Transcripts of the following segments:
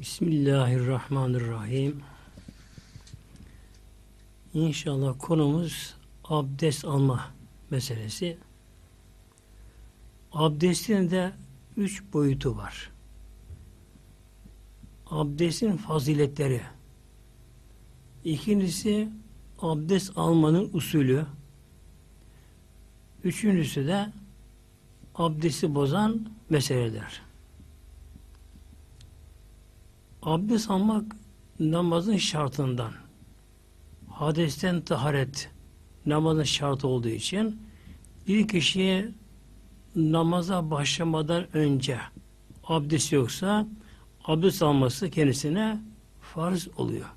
Bismillahirrahmanirrahim. İnşallah konumuz abdest alma meselesi. Abdestin de üç boyutu var. Abdestin faziletleri. İkincisi abdest almanın usulü. Üçüncüsü de abdesti bozan meseleler. Abdest almak namazın şartından. Hadesten taharet namazın şartı olduğu için bir kişiye namaza başlamadan önce abdest yoksa abdest alması kendisine farz oluyor.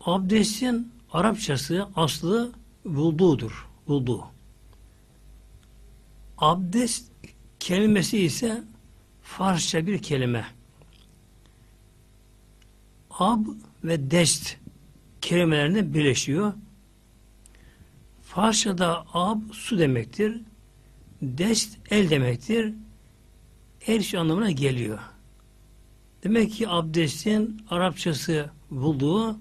Abdestin Arapçası aslı vuldudur. Vuldu. Abdest kelimesi ise Farsça bir kelime. Ab ve dest kelimelerinde birleşiyor. Farsçada ab su demektir. Dest el demektir. El şu anlamına geliyor. Demek ki abdestin Arapçası bulduğu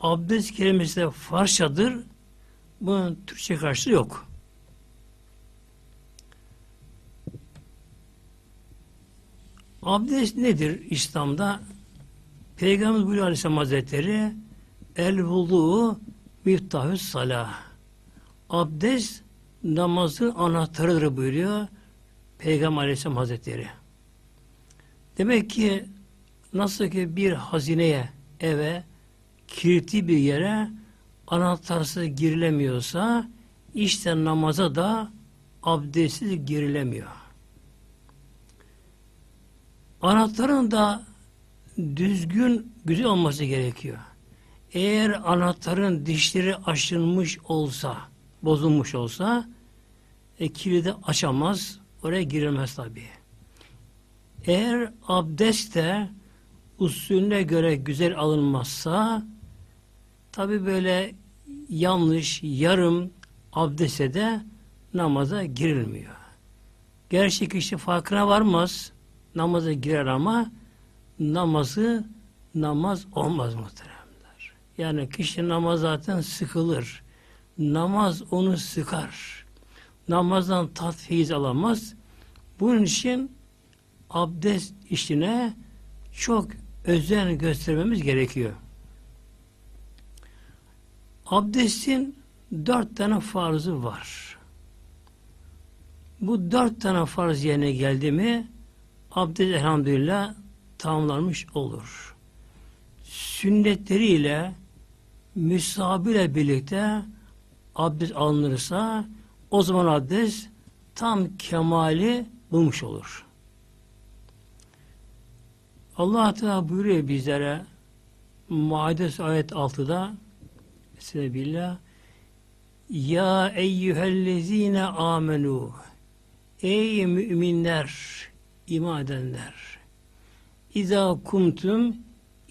abdest kelimesi de Farsçadır. Bunun Türkçe karşılığı yok. Abdest nedir İslam'da? Peygamber buyuruyor Aleyhisselam Hazretleri el vudu miftahü salah abdest namazın anahtarıdır buyuruyor Peygamber Aleyhisselam Hazretleri. Demek ki nasıl ki bir hazineye, eve, kilitli bir yere anahtarsız girilemiyorsa işte namaza da abdestsiz girilemiyor. Anahtarın da düzgün, güzel olması gerekiyor. Eğer anahtarın dişleri aşınmış olsa, bozulmuş olsa e, kilidi açamaz, oraya girilmez tabi. Eğer abdest de usulüne göre güzel alınmazsa tabi böyle yanlış, yarım abdeste de namaza girilmiyor. Gerçek kişi farkına varmaz, namaza girer ama namazı namaz olmaz muhteremler. Yani kişi namaz zaten sıkılır. Namaz onu sıkar. Namazdan tat feyiz alamaz. Bunun için abdest işine çok özen göstermemiz gerekiyor. Abdestin dört tane farzı var. Bu dört tane farz yerine geldi mi abdest elhamdülillah tamamlanmış olur. Sünnetleriyle müsabiyle birlikte abdest alınırsa o zaman abdest tam kemali bulmuş olur. Allah Teala buyuruyor bizlere Maide ayet 6'da Bismillah Ya eyyühellezine amenu Ey müminler iman edenler. İza kumtum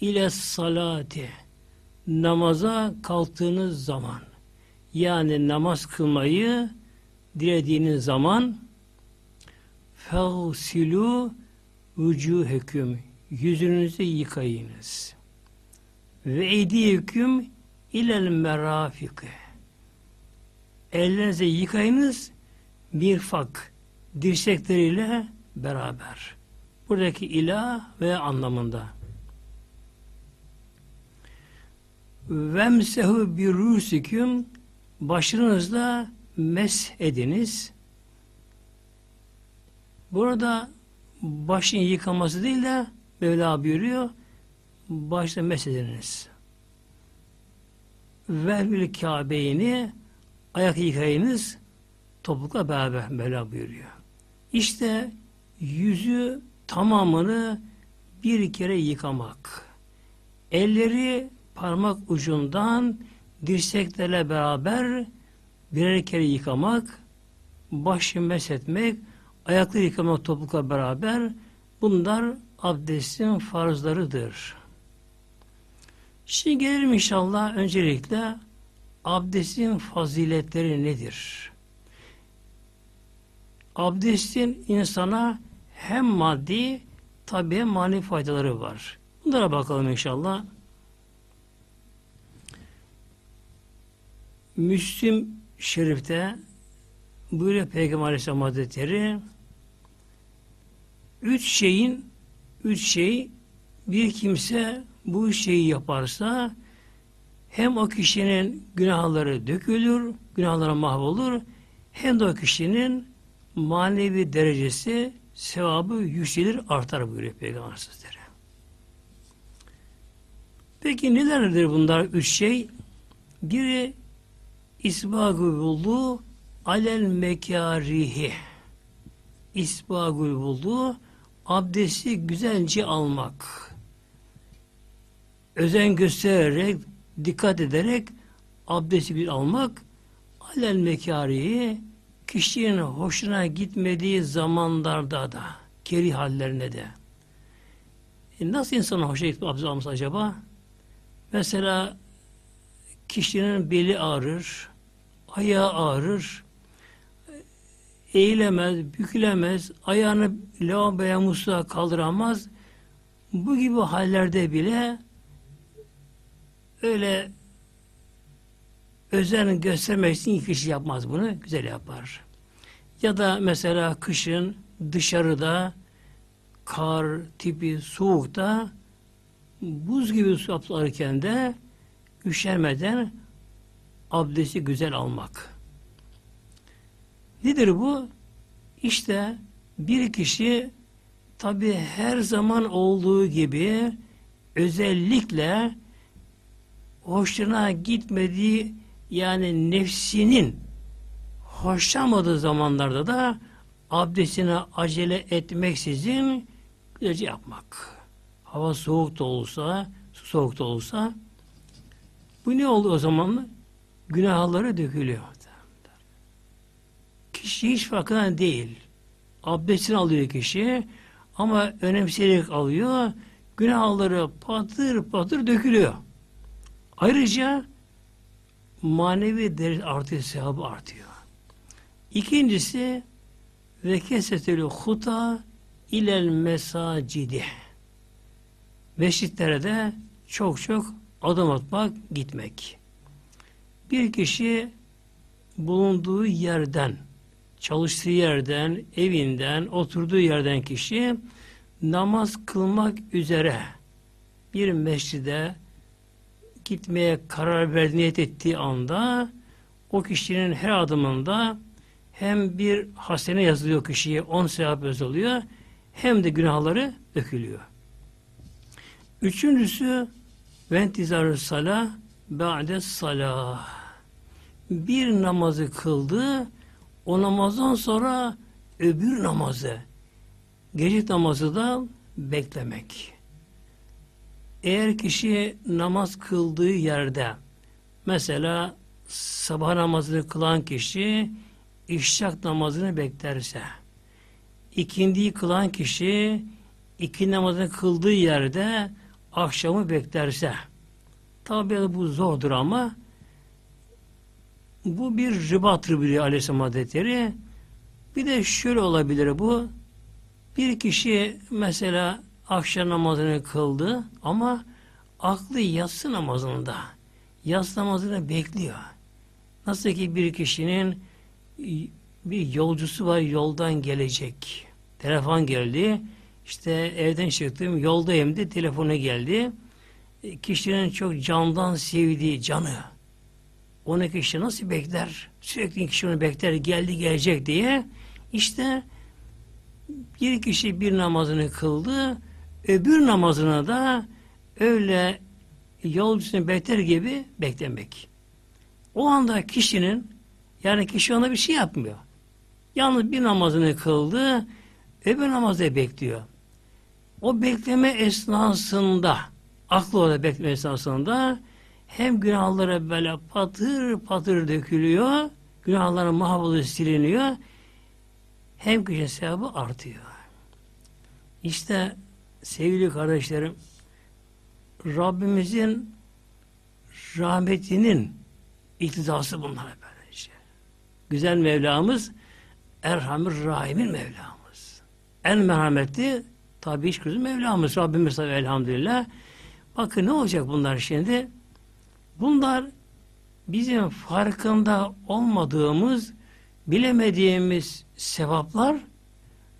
ile salati namaza kalktığınız zaman yani namaz kılmayı dilediğiniz zaman fevsilu vücuheküm yüzünüzü yıkayınız. Ve eydiyeküm ilel merafike ellerinizi yıkayınız bir fak dirsekleriyle beraber. Buradaki ilah ve anlamında. Vemsehu bir rusiküm başınızla mes ediniz. Burada başın yıkaması değil de Mevla buyuruyor başta mes ediniz. Ve Kabe'ini ayak yıkayınız topukla beraber Mevla buyuruyor. İşte yüzü tamamını bir kere yıkamak. Elleri parmak ucundan dirseklerle beraber birer kere yıkamak, başı meshetmek, ayakları yıkamak topukla beraber bunlar abdestin farzlarıdır. Şimdi gelelim inşallah öncelikle abdestin faziletleri nedir? Abdestin insana hem maddi tabi mani faydaları var. Bunlara bakalım inşallah. Müslim Şerif'te buyuruyor Peygamber Aleyhisselam Hazretleri üç şeyin üç şey bir kimse bu şeyi yaparsa hem o kişinin günahları dökülür, günahları mahvolur, hem de o kişinin manevi derecesi, sevabı yükselir, artar buyuruyor Peygamber Hazretleri. Peki nelerdir bunlar üç şey? Biri isbagul buldu alel mekarihi isbagul buldu abdesti güzelce almak özen göstererek dikkat ederek abdesti bir almak alel mekarihi kişinin hoşuna gitmediği zamanlarda da keri hallerine de e nasıl insanın hoşuna gitmez acaba? Mesela kişinin beli ağrır, ayağı ağrır, eğilemez, bükülemez, ayağını lavaboya musluğa kaldıramaz. Bu gibi hallerde bile öyle özen göstermek için kişi yapmaz bunu, güzel yapar. Ya da mesela kışın dışarıda kar tipi soğukta buz gibi su alırken de üşenmeden abdesti güzel almak. Nedir bu? İşte bir kişi tabi her zaman olduğu gibi özellikle hoşuna gitmediği yani nefsinin hoşlanmadığı zamanlarda da abdestine acele etmeksizin güzelce yapmak. Hava soğuk da olsa, su soğuk da olsa bu ne oldu o zaman? Günahları dökülüyor. Kişi hiç farkında değil. Abdestini alıyor kişi ama önemseyerek alıyor. Günahları patır patır dökülüyor. Ayrıca manevi derece artıyor, sevabı artıyor. İkincisi ve kesetülü huta ilel mesacidi. Mescitlere de çok çok adım atmak, gitmek. Bir kişi bulunduğu yerden, çalıştığı yerden, evinden, oturduğu yerden kişi namaz kılmak üzere bir mescide gitmeye karar verdi, niyet ettiği anda o kişinin her adımında hem bir hasene yazılıyor kişiye, on sevap yazılıyor, hem de günahları dökülüyor. Üçüncüsü ventizarı salah ba'de salah. Bir namazı kıldı, o namazdan sonra öbür namazı, gece namazı da beklemek. Eğer kişi namaz kıldığı yerde, mesela sabah namazını kılan kişi işrak namazını beklerse, ikindiyi kılan kişi iki namazını kıldığı yerde akşamı beklerse, tabi bu zordur ama bu bir ribattır biliyor Aleyhisselam Hazretleri. Bir de şöyle olabilir bu. Bir kişi mesela akşam namazını kıldı ama aklı yatsı namazında. Yatsı namazını bekliyor. Nasıl ki bir kişinin bir yolcusu var yoldan gelecek. Telefon geldi. İşte evden çıktım yoldayım de telefona geldi. E, kişinin çok candan sevdiği canı. Onu kişi nasıl bekler? Sürekli kişi onu bekler geldi gelecek diye. İşte bir kişi bir namazını kıldı. Öbür namazına da öyle yolcusunu bekler gibi beklemek. O anda kişinin yani kişi ona bir şey yapmıyor. Yalnız bir namazını kıldı, öbür namazda bekliyor. O bekleme esnasında, aklı orada bekleme esnasında hem günahlara böyle patır patır dökülüyor, günahların mahvoluyor, siliniyor, hem kişinin sevabı artıyor. İşte sevgili kardeşlerim, Rabbimizin rahmetinin iktidası bunlar. Güzel Mevlamız Erhamir Rahim'in Mevlamız. En merhametli Tabi hiç kızım Mevlamız, Rabbimiz tabi elhamdülillah. Bakın ne olacak bunlar şimdi? Bunlar bizim farkında olmadığımız, bilemediğimiz sevaplar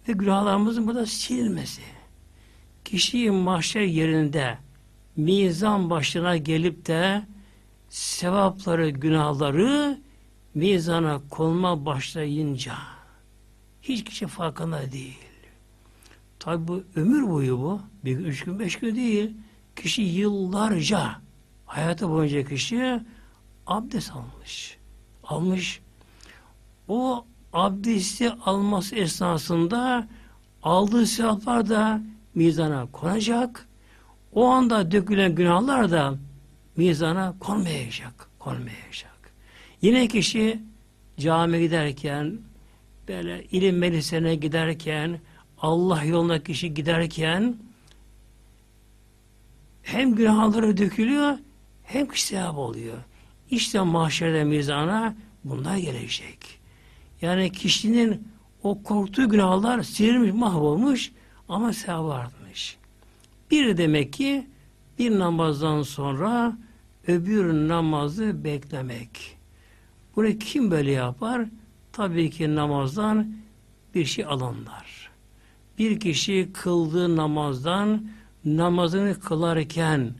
ve günahlarımızın burada silmesi. Kişiyi mahşer yerinde mizan başına gelip de sevapları, günahları mizana konma başlayınca hiç kişi farkında değil. Tabi bu ömür boyu bu. Bir gün, üç gün, beş gün değil. Kişi yıllarca hayatı boyunca kişi abdest almış. Almış. O abdesti alması esnasında aldığı sevaplar da mizana konacak. O anda dökülen günahlar da mizana konmayacak. Konmayacak. Yine kişi cami giderken böyle ilim meclisine giderken Allah yoluna kişi giderken hem günahları dökülüyor hem kişi sevap oluyor. İşte mahşerde mizana bunlar gelecek. Yani kişinin o korktuğu günahlar silinmiş, mahvolmuş ama sevabı artmış. Bir demek ki bir namazdan sonra öbür namazı beklemek. Bunu kim böyle yapar? Tabii ki namazdan bir şey alanlar. Bir kişi kıldığı namazdan namazını kılarken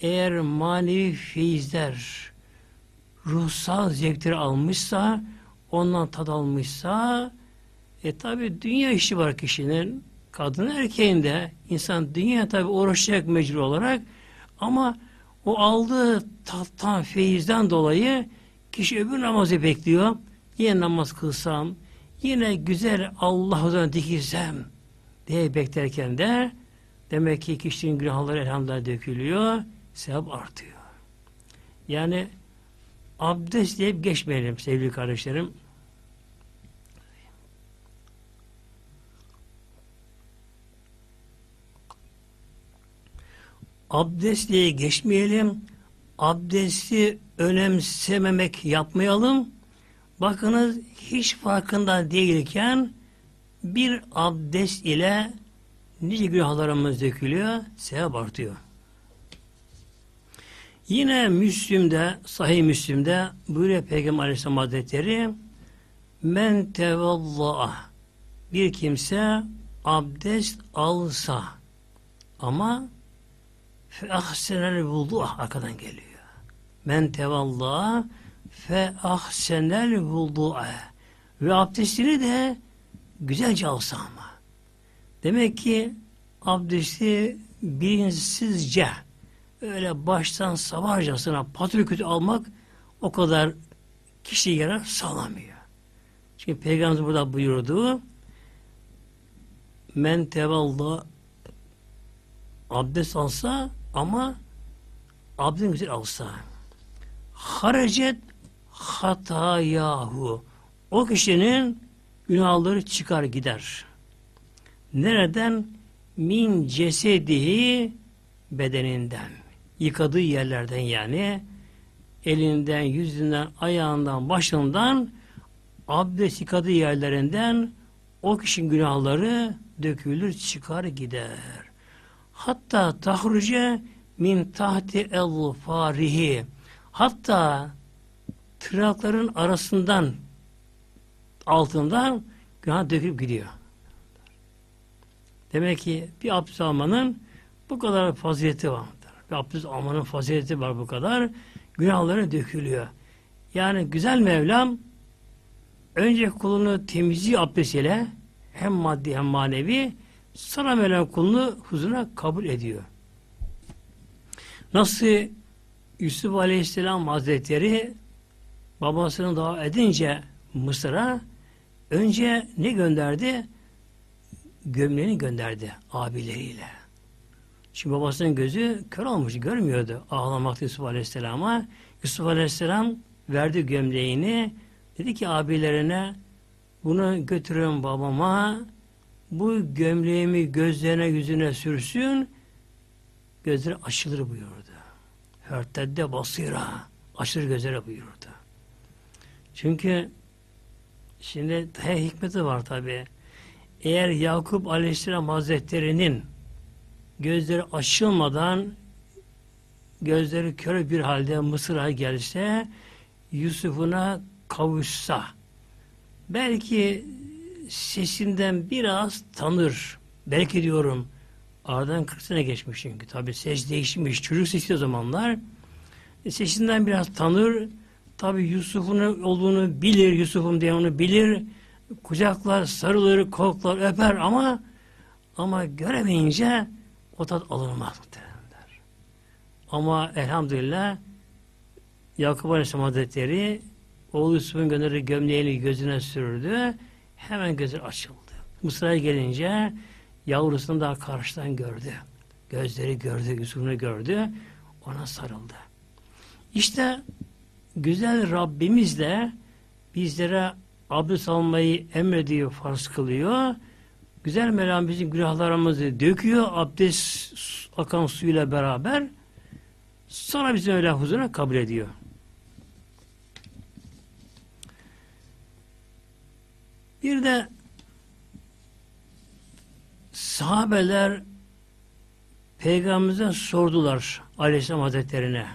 eğer manevi feyizler ruhsal zevkleri almışsa ondan tad almışsa e tabi dünya işi var kişinin kadın erkeğinde insan dünya tabi uğraşacak mecbur olarak ama o aldığı tattan, feyizden dolayı kişi öbür namazı bekliyor. Yine namaz kılsam, yine güzel Allah huzuruna dikilsem diye beklerken de demek ki kişinin günahları elhamdülillah dökülüyor, sevap artıyor. Yani abdest deyip geçmeyelim sevgili kardeşlerim. Abdest geçmeyelim. Abdesti önemsememek yapmayalım. Bakınız hiç farkında değilken bir abdest ile nice günahlarımız dökülüyor, sevap artıyor. Yine Müslüm'de, Sahih Müslüm'de buyuruyor Peygamber Aleyhisselam Hazretleri men tevalla'a bir kimse abdest alsa ama fe ahsenel vudu'a arkadan geliyor. Men tevalla'a fe ahsenel vudu'a ve abdestini de güzelce alsa ama. Demek ki abdesti bilinçsizce öyle baştan savarcasına patrikütü almak o kadar kişiye yarar sağlamıyor. Çünkü Peygamber burada buyurdu men tevalla abdest alsa ama abdest güzel alsa harecet hatayahu o kişinin günahları çıkar gider. Nereden? Min cesedihi bedeninden. Yıkadığı yerlerden yani elinden, yüzünden, ayağından, başından abdest yıkadığı yerlerinden o kişinin günahları dökülür, çıkar, gider. Hatta tahruce min tahti el farihi hatta tırnakların arasından altından günah dökülüp gidiyor. Demek ki bir abdest almanın bu kadar fazileti var. Bir abdest almanın fazileti var bu kadar. Günahları dökülüyor. Yani güzel Mevlam önce kulunu temizliği abdestiyle hem maddi hem manevi sana Mevlam kulunu huzuruna kabul ediyor. Nasıl Yusuf Aleyhisselam Hazretleri babasını dava edince Mısır'a önce ne gönderdi? Gömleğini gönderdi abileriyle. Çünkü babasının gözü kör olmuş, görmüyordu. Ağlamakta Yusuf Aleyhisselam'a. Yusuf Aleyhisselam verdi gömleğini. Dedi ki abilerine bunu götürün babama bu gömleğimi gözlerine yüzüne sürsün gözleri açılır buyurdu. Hörtedde basira açılır gözlere buyurdu. Çünkü şimdi he hikmeti var tabi. eğer Yakup Aleyhisselam Hazretleri'nin gözleri açılmadan gözleri kör bir halde Mısır'a gelse Yusuf'una kavuşsa belki sesinden biraz tanır. Belki diyorum aradan 40 sene geçmiş çünkü. Tabi ses değişmiş. Çocuk sesi o zamanlar. E, sesinden biraz tanır. Tabi Yusuf'un olduğunu bilir. Yusuf'um diye onu bilir. Kucaklar, sarılır, koklar, öper ama ama göremeyince o tat alınmaz muhtemelenler. Ama elhamdülillah Yakup Aleyhisselam Hazretleri oğlu Yusuf'un gönderdiği gömleğini gözüne sürdü. Hemen gözü açıldı. Mısır'a gelince yavrusunu daha karşıdan gördü. Gözleri gördü, Yusuf'unu gördü. Ona sarıldı. İşte güzel Rabbimiz de bizlere abdest almayı emrediyor, farz kılıyor. Güzel Mevlam bizim günahlarımızı döküyor abdest akan suyla beraber. Sonra bizim öyle huzuruna kabul ediyor. Bir de sahabeler Peygamberimize sordular Aleyhisselam Hazretlerine.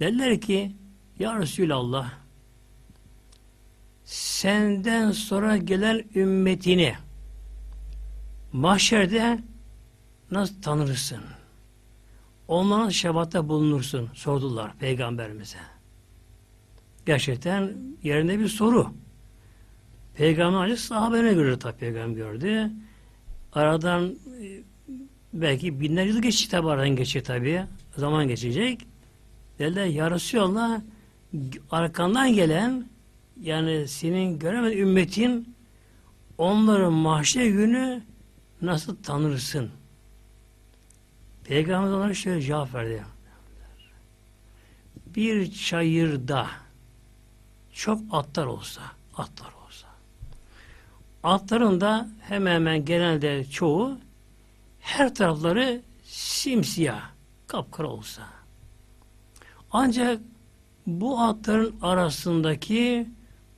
Dediler ki Ya Resulallah senden sonra gelen ümmetini mahşerde nasıl tanırsın? Onların şebatta bulunursun sordular peygamberimize. Gerçekten yerinde bir soru. Peygamber ancak sahabelerine göre tabi peygamber gördü. Aradan e, belki binler yıl geçecek tabi aradan geçecek tabi. Zaman geçecek. Dediler ya Resulallah arkandan gelen yani senin göremediğin ümmetin onların mahşer günü nasıl tanırsın? Peygamber onlara şöyle cevap verdi. Bir çayırda çok atlar olsa, atlar olsa. Atların da hemen hemen genelde çoğu her tarafları simsiyah, kapkara olsa. Ancak bu atların arasındaki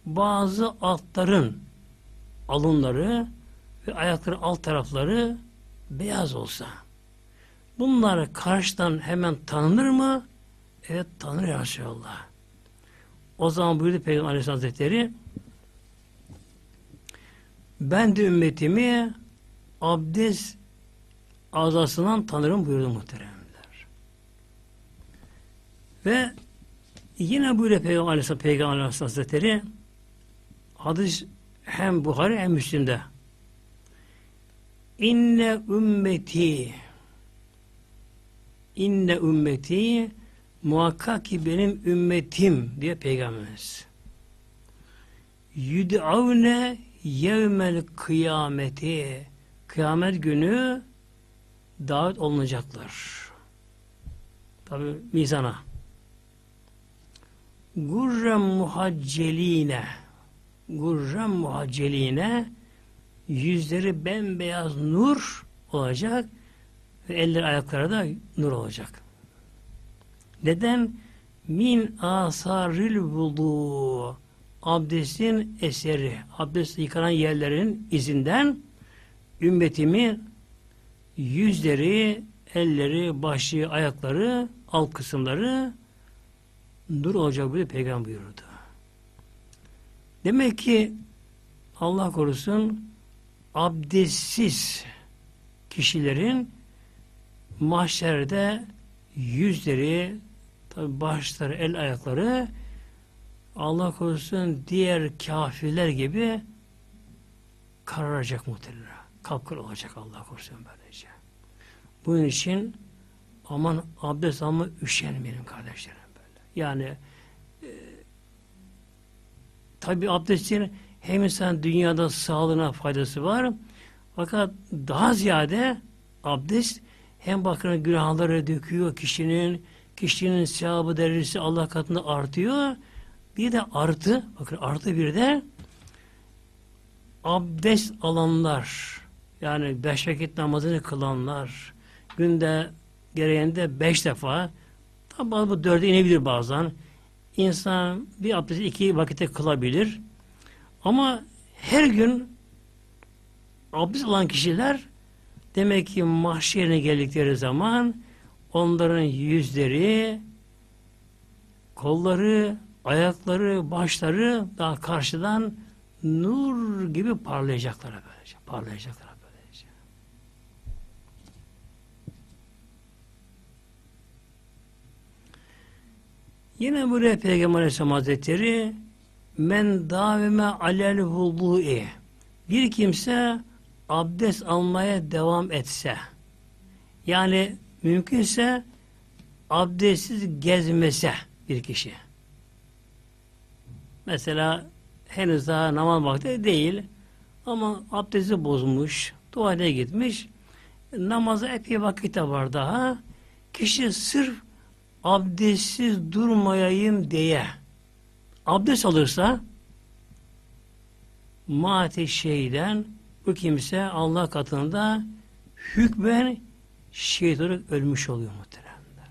bazı atların alınları ve ayakları alt tarafları beyaz olsa bunlar karşıdan hemen tanınır mı? Evet tanır ya Resulallah. O zaman buyurdu Peygamber Aleyhisselam Hazretleri ben de ümmetimi abdest azasından tanırım buyurdu muhteremler. Ve yine buyuruyor Peygamber Aleyhisselam, Peygamber Aleyhisselam Hazretleri hadis hem Buhari hem Müslim'de İnne ümmeti inne ümmeti muhakkak ki benim ümmetim diye peygamberimiz. Yüd'avne yevmel kıyameti kıyamet günü davet olunacaklar. Tabi mizana. Gurrem muhacceline gurrem muhacceline yüzleri bembeyaz nur olacak ve eller ayakları da nur olacak. Neden? Min asaril vudu abdestin eseri, abdest yıkanan yerlerin izinden ümmetimin yüzleri, elleri, başı, ayakları, alt kısımları nur olacak diye peygamber buyurdu. Demek ki Allah korusun abdestsiz kişilerin mahşerde yüzleri, tabi başları, el ayakları Allah korusun diğer kafirler gibi kararacak muhtemelen. Kapkır olacak Allah korusun böylece. Bunun için aman abdest alma üşenmeyelim kardeşlerim böyle. Yani e, tabi abdestin hem insan dünyada sağlığına faydası var fakat daha ziyade abdest hem bakın günahları döküyor kişinin kişinin sevabı derecesi Allah katında artıyor bir de artı bakın artı bir de abdest alanlar yani beş vakit namazını kılanlar günde gereğinde beş defa tabi bu dörde inebilir bazen. İnsan bir abdesti iki vakite kılabilir. Ama her gün abdest alan kişiler demek ki mahşerine geldikleri zaman onların yüzleri, kolları, ayakları, başları daha karşıdan nur gibi parlayacaklar böylece. Parlayacaklar böylece. Yine buraya Peygamber Aleyhisselam Hazretleri men davime alel vudu'i bir kimse abdest almaya devam etse yani mümkünse abdestsiz gezmese bir kişi mesela henüz daha namaz vakti değil ama abdesti bozmuş tuvalete gitmiş namaza epey vakit var daha kişi sırf abdestsiz durmayayım diye abdest alırsa mati şeyden bu kimse Allah katında hükmen şehit olarak ölmüş oluyor muhteremler.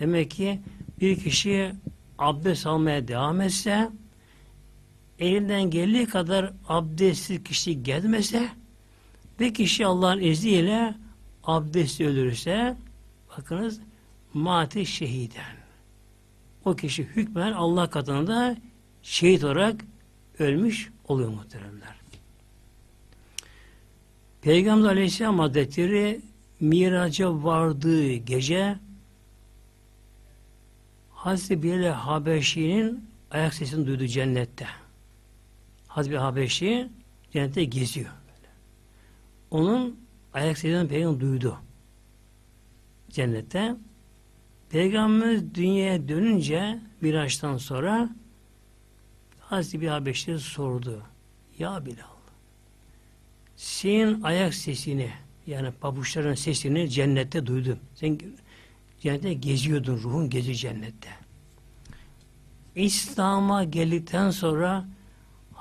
Demek ki bir kişi abdest almaya devam etse elinden geldiği kadar abdestsiz kişi gelmese ve kişi Allah'ın izniyle abdesti ölürse bakınız mati şehiden. O kişi hükmen Allah katında şehit olarak ölmüş oluyor muhteremler. Peygamber Aleyhisselam Hazretleri miraca vardığı gece Hazreti Bilal Habeşi'nin ayak sesini duydu cennette. Hazreti Habeşi cennette geziyor. Böyle. Onun ayak sesini peygamber duydu. Cennette. Peygamberimiz dünyaya dönünce Miraç'tan sonra Hazreti bir Habeşi sordu. Ya Bilal senin ayak sesini yani pabuçların sesini cennette duydum. Sen cennette geziyordun. Ruhun gezi cennette. İslam'a geldikten sonra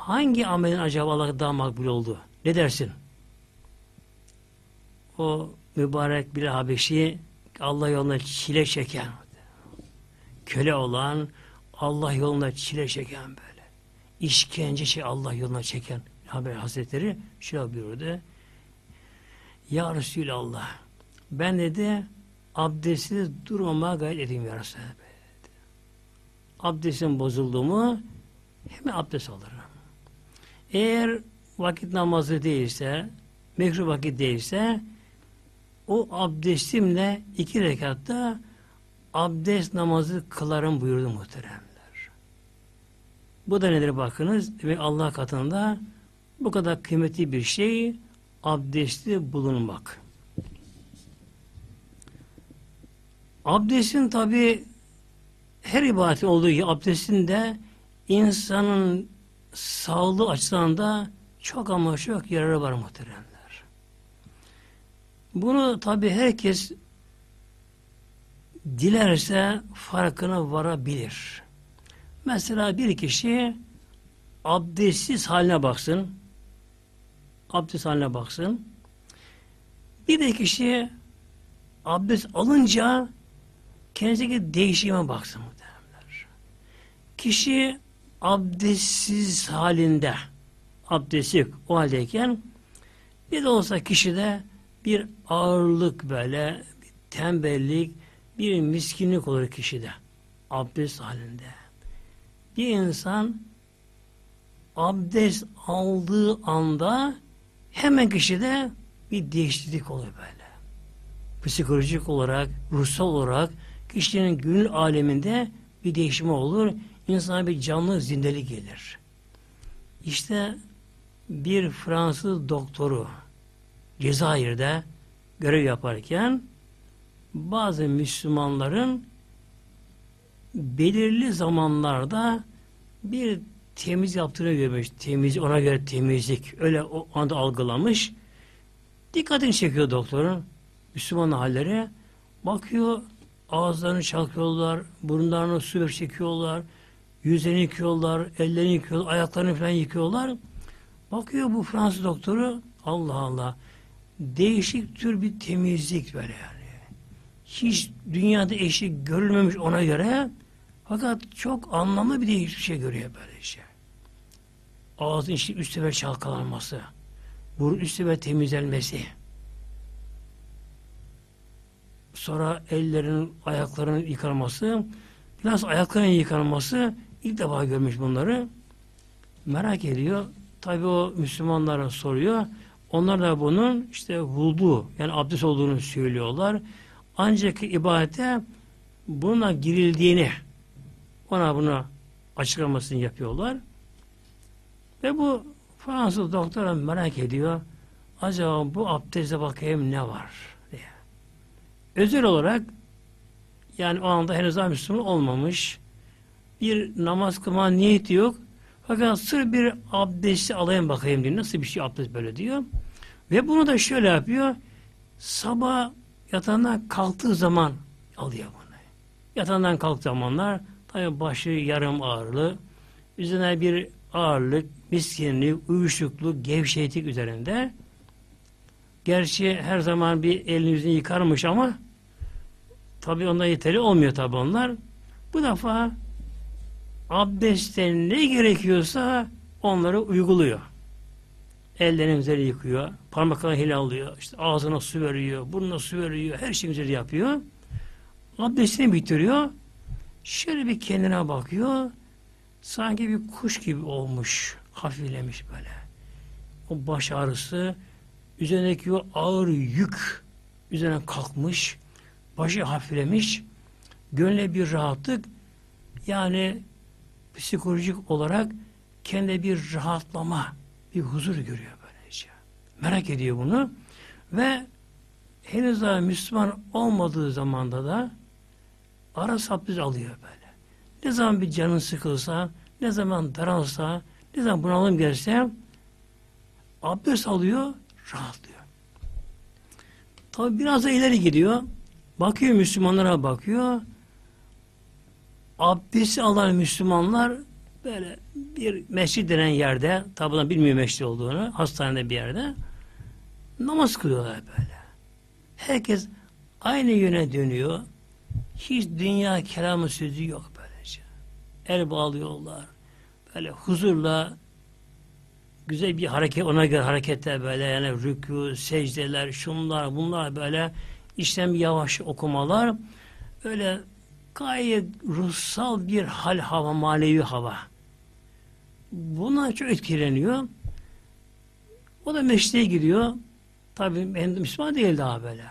hangi amelin acaba Allah'a daha makbul oldu? Ne dersin? O mübarek bir Habeşi Allah yolunda çile çeken köle olan Allah yolunda çile çeken böyle işkence şey Allah yoluna çeken Haber Hazretleri şöyle buyurdu. Ya Resulallah ben dedi abdestsiz durmamaya gayret edeyim ya Resulallah. Abdestim bozuldu mu hemen abdest alırım. Eğer vakit namazı değilse mekruh vakit değilse o abdestimle iki rekatta abdest namazı kılarım buyurdu muhteremler. Bu da nedir bakınız? Demek Allah katında bu kadar kıymetli bir şey abdestli bulunmak. Abdestin tabi her ibadetin olduğu gibi abdestin de insanın sağlığı açısından da çok ama çok yararı var muhteremler. Bunu tabi herkes dilerse farkına varabilir. Mesela bir kişi abdestsiz haline baksın. Abdest haline baksın. Bir de kişi abdest alınca kendisindeki değişime baksın muhtemelenler. Kişi abdestsiz halinde abdesti o haldeyken bir de olsa kişide bir ağırlık böyle bir tembellik bir miskinlik olur kişide abdest halinde. Bir insan abdest aldığı anda hemen kişide bir değişiklik olur böyle. Psikolojik olarak, ruhsal olarak kişinin gönül aleminde bir değişme olur. İnsana bir canlı zindeli gelir. İşte bir Fransız doktoru Cezayir'de görev yaparken bazı Müslümanların belirli zamanlarda bir temiz yaptığını görmüş. Temiz, ona göre temizlik. Öyle o anda algılamış. Dikkatini çekiyor doktorun. Müslüman halleri. Bakıyor ağızlarını çalkıyorlar, burunlarını su çekiyorlar, yüzlerini yıkıyorlar, ellerini yıkıyorlar, ayaklarını falan yıkıyorlar. Bakıyor bu Fransız doktoru Allah Allah değişik tür bir temizlik böyle yani. Hiç dünyada eşi görülmemiş ona göre fakat çok anlamlı bir değişik şey görüyor böyle şey. Ağzın işte üst sefer çalkalanması, burun üstü ve temizlenmesi. Sonra ellerin, ayaklarının yıkanması, biraz ayaklarının yıkanması ilk defa görmüş bunları. Merak ediyor. Tabi o Müslümanlara soruyor. Onlar da bunun işte vudu yani abdest olduğunu söylüyorlar. Ancak ibadete buna girildiğini ona buna açıklamasını yapıyorlar. Ve bu Fransız doktora merak ediyor. Acaba bu abdestte bakayım ne var diye. Özel olarak yani o anda henüz daha Müslüman olmamış bir namaz kılma niyeti yok. Fakat sır bir abdesti alayım bakayım diyor. Nasıl bir şey abdest böyle diyor. Ve bunu da şöyle yapıyor. Sabah yatağından kalktığı zaman alıyor bunu. Yatağından kalk zamanlar tabi başı yarım ağırlı. Üzerine bir ağırlık, miskinlik, uyuşukluk, gevşeklik üzerinde. Gerçi her zaman bir elini yüzünü yıkarmış ama tabi onda yeterli olmuyor tabi onlar. Bu defa abdestte ne gerekiyorsa onları uyguluyor. Ellerini üzeri yıkıyor, parmaklarını hilallıyor, işte ağzına su veriyor, burnuna su veriyor, her şeyi üzeri yapıyor. Abdestini bitiriyor. Şöyle bir kendine bakıyor. Sanki bir kuş gibi olmuş, hafiflemiş böyle. O baş ağrısı, üzerindeki o ağır yük üzerine kalkmış, başı hafiflemiş, gönle bir rahatlık, yani psikolojik olarak kendi bir rahatlama, bir huzur görüyor böylece. Merak ediyor bunu ve henüz daha Müslüman olmadığı zamanda da ara sapsız alıyor böyle. Ne zaman bir canın sıkılsa, ne zaman daralsa, ne zaman bunalım gelse abdest alıyor, rahatlıyor. Tabi biraz da ileri gidiyor. Bakıyor Müslümanlara bakıyor. Abdesti alan Müslümanlar böyle bir mescid denen yerde, tabi bilmiyor mescid olduğunu, hastanede bir yerde namaz kılıyorlar böyle. Herkes aynı yöne dönüyor. Hiç dünya kelamı sözü yok böylece. El bağlıyorlar. Böyle huzurla güzel bir hareket, ona göre hareketler böyle yani rükû, secdeler, şunlar, bunlar böyle işlem yavaş okumalar öyle gayet ruhsal bir hal hava, manevi hava. Buna çok etkileniyor. O da meşteye gidiyor. Tabi Müslüman değil daha böyle.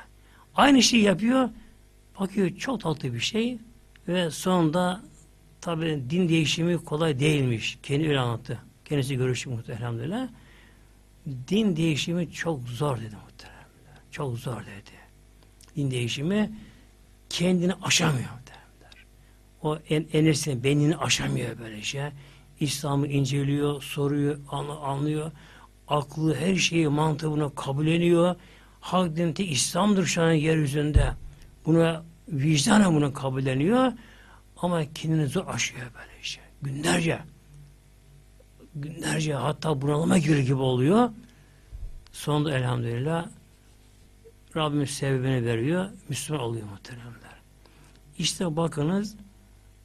Aynı şeyi yapıyor. Bakıyor çok tatlı bir şey ve sonunda tabi din değişimi kolay değilmiş. Kendi öyle anlattı. Kendisi görüşü muhtemelen. Din değişimi çok zor dedi muhtemelen. Çok zor dedi. Din değişimi kendini aşamıyor. O en, enerjisini, beynini aşamıyor böyle şey. İslam'ı inceliyor, soruyor, anlıyor. Aklı her şeyi mantığını kabulleniyor. Hak dinti İslam'dır şu an yeryüzünde. Buna vicdanen bunu kabulleniyor ama kendini zor aşıyor böyle işte. Günlerce günlerce hatta bunalıma girir gibi oluyor. Sonunda elhamdülillah Rabbimiz sebebini veriyor. Müslüman oluyor muhteremler. İşte bakınız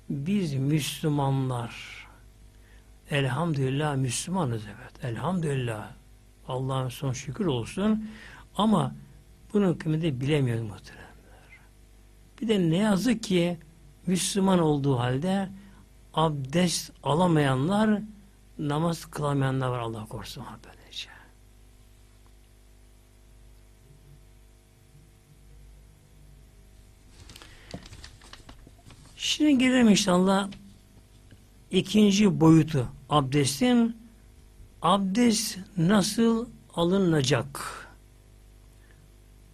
biz Müslümanlar elhamdülillah Müslümanız evet. Elhamdülillah. Allah'ın son şükür olsun. Ama bunun kıymeti bilemiyoruz muhteremler. Bir de ne yazık ki Müslüman olduğu halde abdest alamayanlar namaz kılamayanlar var Allah korusun böylece. Şimdi gelelim inşallah ikinci boyutu abdestin abdest nasıl alınacak?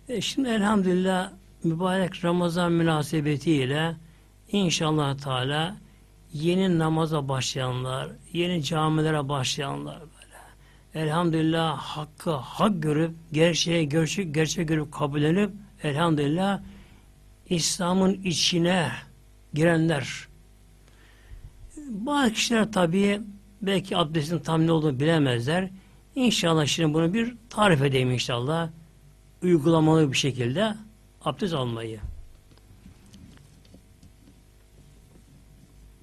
E şimdi elhamdülillah mübarek Ramazan münasebetiyle inşallah Teala yeni namaza başlayanlar, yeni camilere başlayanlar böyle. Elhamdülillah hakkı hak görüp, gerçeği gerçek, gerçek görüp kabul edip elhamdülillah İslam'ın içine girenler. Bazı kişiler tabii belki abdestin tam ne olduğunu bilemezler. İnşallah şimdi bunu bir tarif edeyim inşallah. Uygulamalı bir şekilde abdest almayı.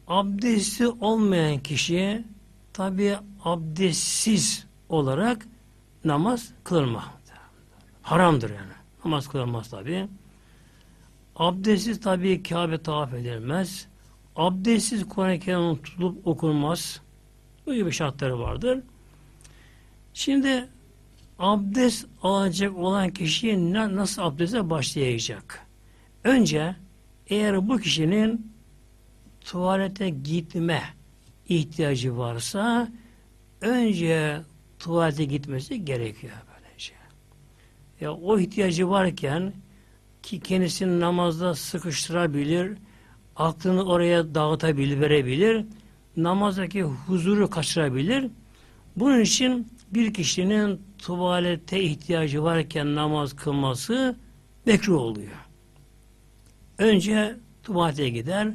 Abdesti olmayan kişi tabi abdestsiz olarak namaz kılınma. Haramdır yani. Namaz kılınmaz tabi. Abdestsiz tabi Kabe tavaf edilmez. Abdestsiz Kur'an-ı Kerim tutulup okunmaz. Bu gibi şartları vardır. Şimdi abdest alacak olan kişi nasıl abdeste başlayacak? Önce eğer bu kişinin tuvalete gitme ihtiyacı varsa önce tuvalete gitmesi gerekiyor böylece. Ya o ihtiyacı varken ki kendisini namazda sıkıştırabilir, aklını oraya dağıtabilir, verebilir, namazdaki huzuru kaçırabilir. Bunun için bir kişinin tuvalete ihtiyacı varken namaz kılması mekruh oluyor. Önce tuvalete gider.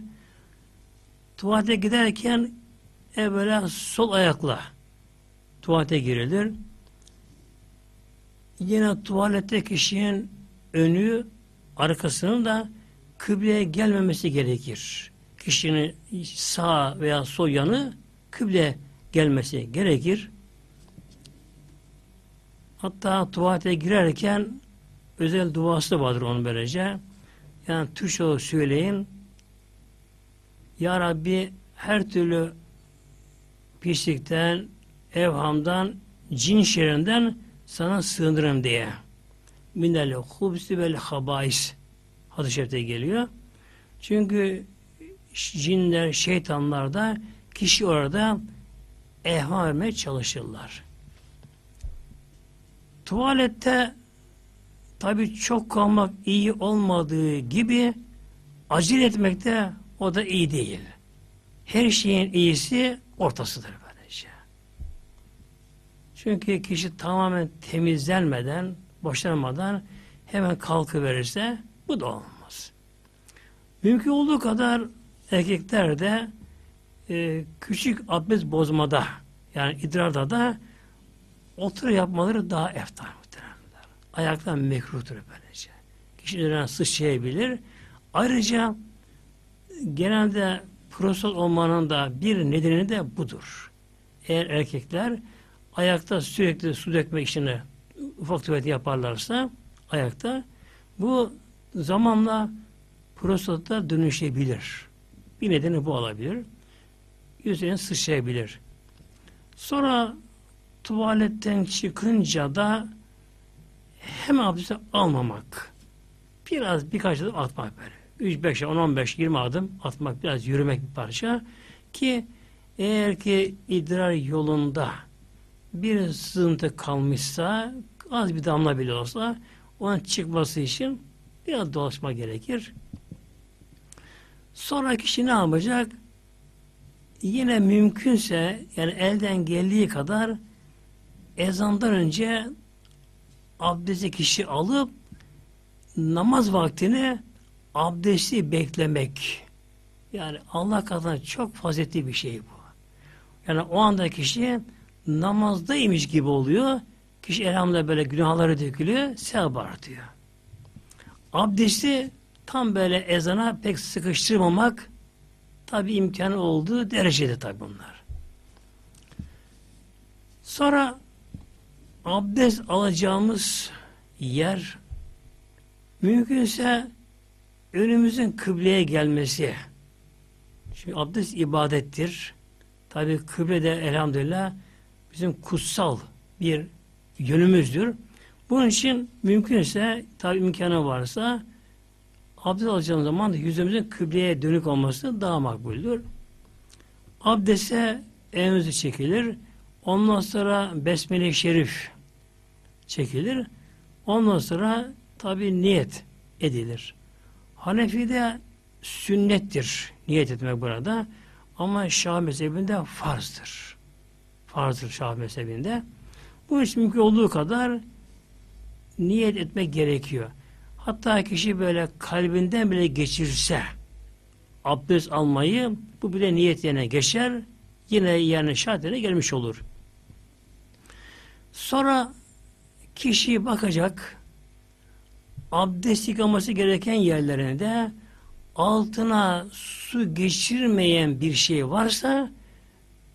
Tuvalete giderken evvela sol ayakla tuvalete girilir. Yine tuvalette kişinin önü arkasının da kıbleye gelmemesi gerekir. Kişinin sağ veya sol yanı kıble gelmesi gerekir. Hatta tuvalete girerken özel duası vardır onun böylece. Yani Türkçe söyleyin. Ya Rabbi her türlü pislikten, evhamdan, cin şerrinden sana sığınırım diye. Minel hubsi vel habais hadis-i geliyor. Çünkü cinler, şeytanlar da kişi orada vermeye çalışırlar. Tuvalette tabi çok kalmak iyi olmadığı gibi acil etmek de o da iyi değil. Her şeyin iyisi ortasıdır böylece. Çünkü kişi tamamen temizlenmeden, boşanmadan hemen kalkıverirse bu da olmaz. Mümkün olduğu kadar erkekler de e, küçük abdest bozmada yani idrarda da otur yapmaları daha eftar muhteremler. Ayaktan mekruhtur böylece. Kişi üzerine sıçrayabilir. Ayrıca genelde prostat olmanın da bir nedeni de budur. Eğer erkekler ayakta sürekli su dökme işini ufak tefek yaparlarsa ayakta bu zamanla prostata dönüşebilir. Bir nedeni bu olabilir. Yüzeyine sıçrayabilir. Sonra tuvaletten çıkınca da hem abdesti almamak. Biraz birkaç adım atmak böyle. 3, 5, 10, 15, 20 adım atmak, biraz yürümek bir parça. Ki eğer ki idrar yolunda bir sızıntı kalmışsa, az bir damla bile olsa, onun çıkması için biraz dolaşma gerekir. Sonra kişi ne yapacak? Yine mümkünse, yani elden geldiği kadar ezandan önce abdesti kişi alıp namaz vaktine abdesti beklemek. Yani Allah katında çok faziletli bir şey bu. Yani o anda kişi namazdaymış gibi oluyor. Kişi elhamdülillah böyle günahları dökülüyor, sevap artıyor. Abdesti tam böyle ezana pek sıkıştırmamak tabi imkanı olduğu derecede tabi bunlar. Sonra abdest alacağımız yer mümkünse önümüzün kıbleye gelmesi. Çünkü abdest ibadettir. Tabi kıble de elhamdülillah bizim kutsal bir yönümüzdür. Bunun için mümkünse tabi imkanı varsa abdest alacağımız zaman yüzümüzün kıbleye dönük olması daha makbuldür. Abdeste elimizi çekilir. Ondan sonra Besmele-i Şerif çekilir. Ondan sonra tabi niyet edilir. Hanefi'de sünnettir niyet etmek burada. Ama Şah mezhebinde farzdır. Farzdır Şah mezhebinde. Bu iş mümkün olduğu kadar niyet etmek gerekiyor. Hatta kişi böyle kalbinden bile geçirse abdest almayı bu bile niyet yerine geçer. Yine yani şartına gelmiş olur. Sonra kişi bakacak abdest yıkaması gereken yerlerinde altına su geçirmeyen bir şey varsa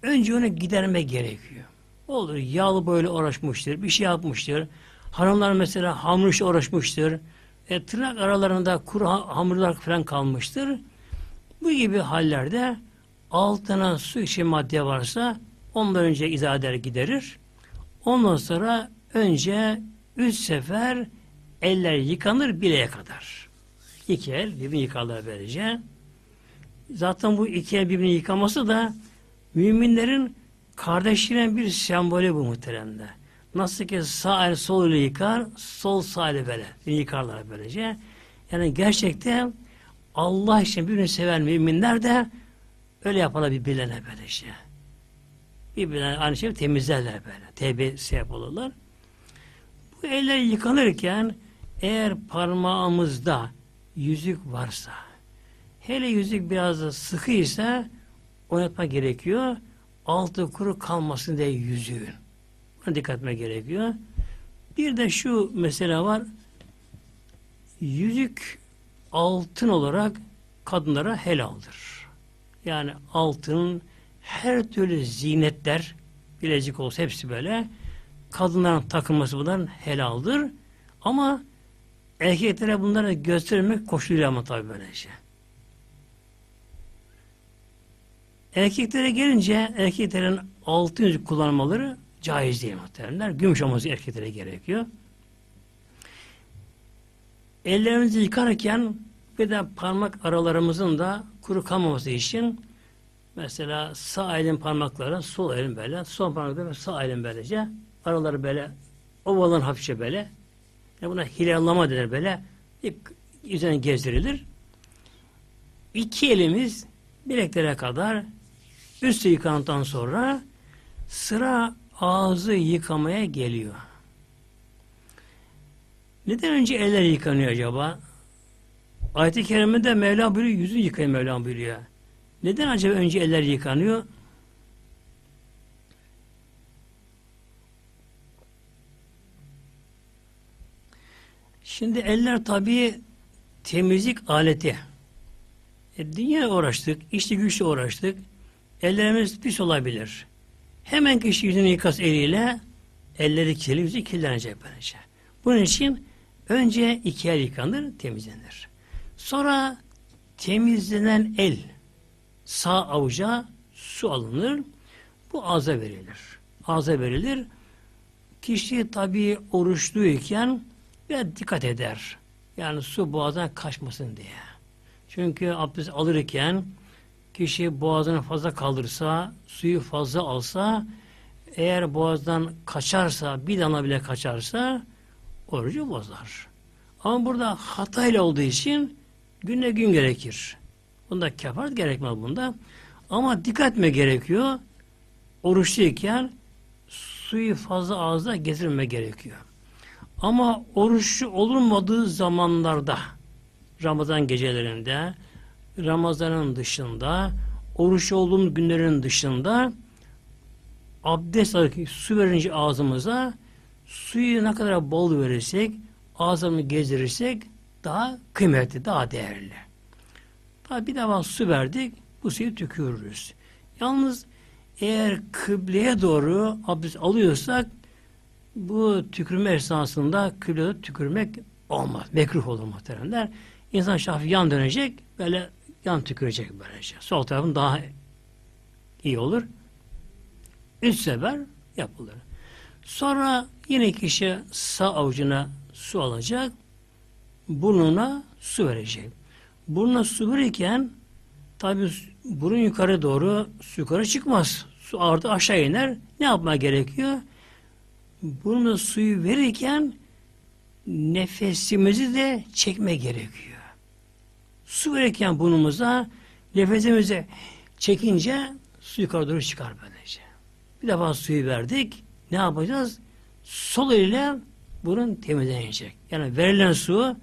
önce onu giderme gerekiyor. Olur yağlı böyle uğraşmıştır, bir şey yapmıştır. Hanımlar mesela hamur işi uğraşmıştır. E, tırnak aralarında kuru hamurlar falan kalmıştır. Bu gibi hallerde altına su içi madde varsa ondan önce izah eder giderir. Ondan sonra önce üç sefer eller yıkanır bileğe kadar. İki el birbirini yıkarlar böylece. Zaten bu iki el birbirini yıkaması da müminlerin kardeşliğinin bir sembolü bu muhteremde. Nasıl ki sağ el sol ile yıkar, sol sağ ile böyle yıkarlar böylece. Yani gerçekten Allah için birbirini seven müminler de öyle yaparlar birbirlerine böylece. Birbirlerine aynı şey temizlerler böyle. Tevbe sebep olurlar. Bu eller yıkanırken eğer parmağımızda yüzük varsa hele yüzük biraz da sıkıysa oynatma gerekiyor. Altı kuru kalmasın diye yüzüğün. Buna dikkat etme gerekiyor. Bir de şu mesele var. Yüzük altın olarak kadınlara helaldir. Yani altının her türlü zinetler bilezik olsa hepsi böyle kadınların takılması bunların helaldir. Ama erkeklere bunları göstermek koşuluyla ama tabi böyle şey. Erkeklere gelince erkeklerin altın yüzük kullanmaları caiz değil muhtemelenler. Gümüş olması erkeklere gerekiyor. Ellerimizi yıkarken bir de parmak aralarımızın da kuru kalmaması için mesela sağ elin parmakları sol elin böyle, sol parmakları sağ elin böylece araları böyle ovalan hafifçe böyle yani buna hilallama denir böyle üzerine gezdirilir. İki elimiz bileklere kadar üstü yıkandıktan sonra sıra ağzı yıkamaya geliyor. Neden önce eller yıkanıyor acaba? Ayet-i Kerime'de Mevla buyuruyor, yüzü yıkayın Mevla buyuruyor. Neden acaba önce eller yıkanıyor? Şimdi eller tabi temizlik aleti. E, dünya uğraştık, işte güçle uğraştık. Ellerimiz pis olabilir. Hemen kişi yüzünü yıkas eliyle elleri kirli, yüzü kirlenecek böylece. Bunun için önce iki el yıkanır, temizlenir. Sonra temizlenen el sağ avuca su alınır. Bu ağza verilir. Ağza verilir. Kişi tabi oruçluyken ve dikkat eder. Yani su boğazdan kaçmasın diye. Çünkü abdest alırken kişi boğazını fazla kaldırsa, suyu fazla alsa, eğer boğazdan kaçarsa, bir damla bile kaçarsa, orucu bozar. Ama burada hatayla olduğu için günle gün gerekir. Bunda kefaret gerekmez bunda. Ama dikkat etme gerekiyor. Oruçluyken suyu fazla ağızda getirme gerekiyor. Ama oruç olunmadığı zamanlarda Ramazan gecelerinde Ramazan'ın dışında oruç olduğum günlerin dışında abdest alırken su verince ağzımıza suyu ne kadar bol verirsek ağzımı gezdirirsek daha kıymetli, daha değerli. Tabi bir defa su verdik, bu suyu tükürürüz. Yalnız eğer kıbleye doğru abdest alıyorsak bu tükürme esnasında kıblede tükürmek olmaz. Mekruh olur muhteremler. İnsan şafı yan dönecek, böyle yan tükürecek böylece. Sol tarafın daha iyi olur. Üç sefer yapılır. Sonra yine kişi sağ avucuna su alacak, burnuna su verecek. Burnuna su verirken tabi burun yukarı doğru su yukarı çıkmaz. Su artı aşağı iner. Ne yapma gerekiyor? Burnuna suyu verirken nefesimizi de çekme gerekiyor. Su verirken burnumuza nefesimizi çekince su yukarı doğru çıkar böylece. Bir defa suyu verdik. Ne yapacağız? Sol ile burun temizlenecek. Yani verilen su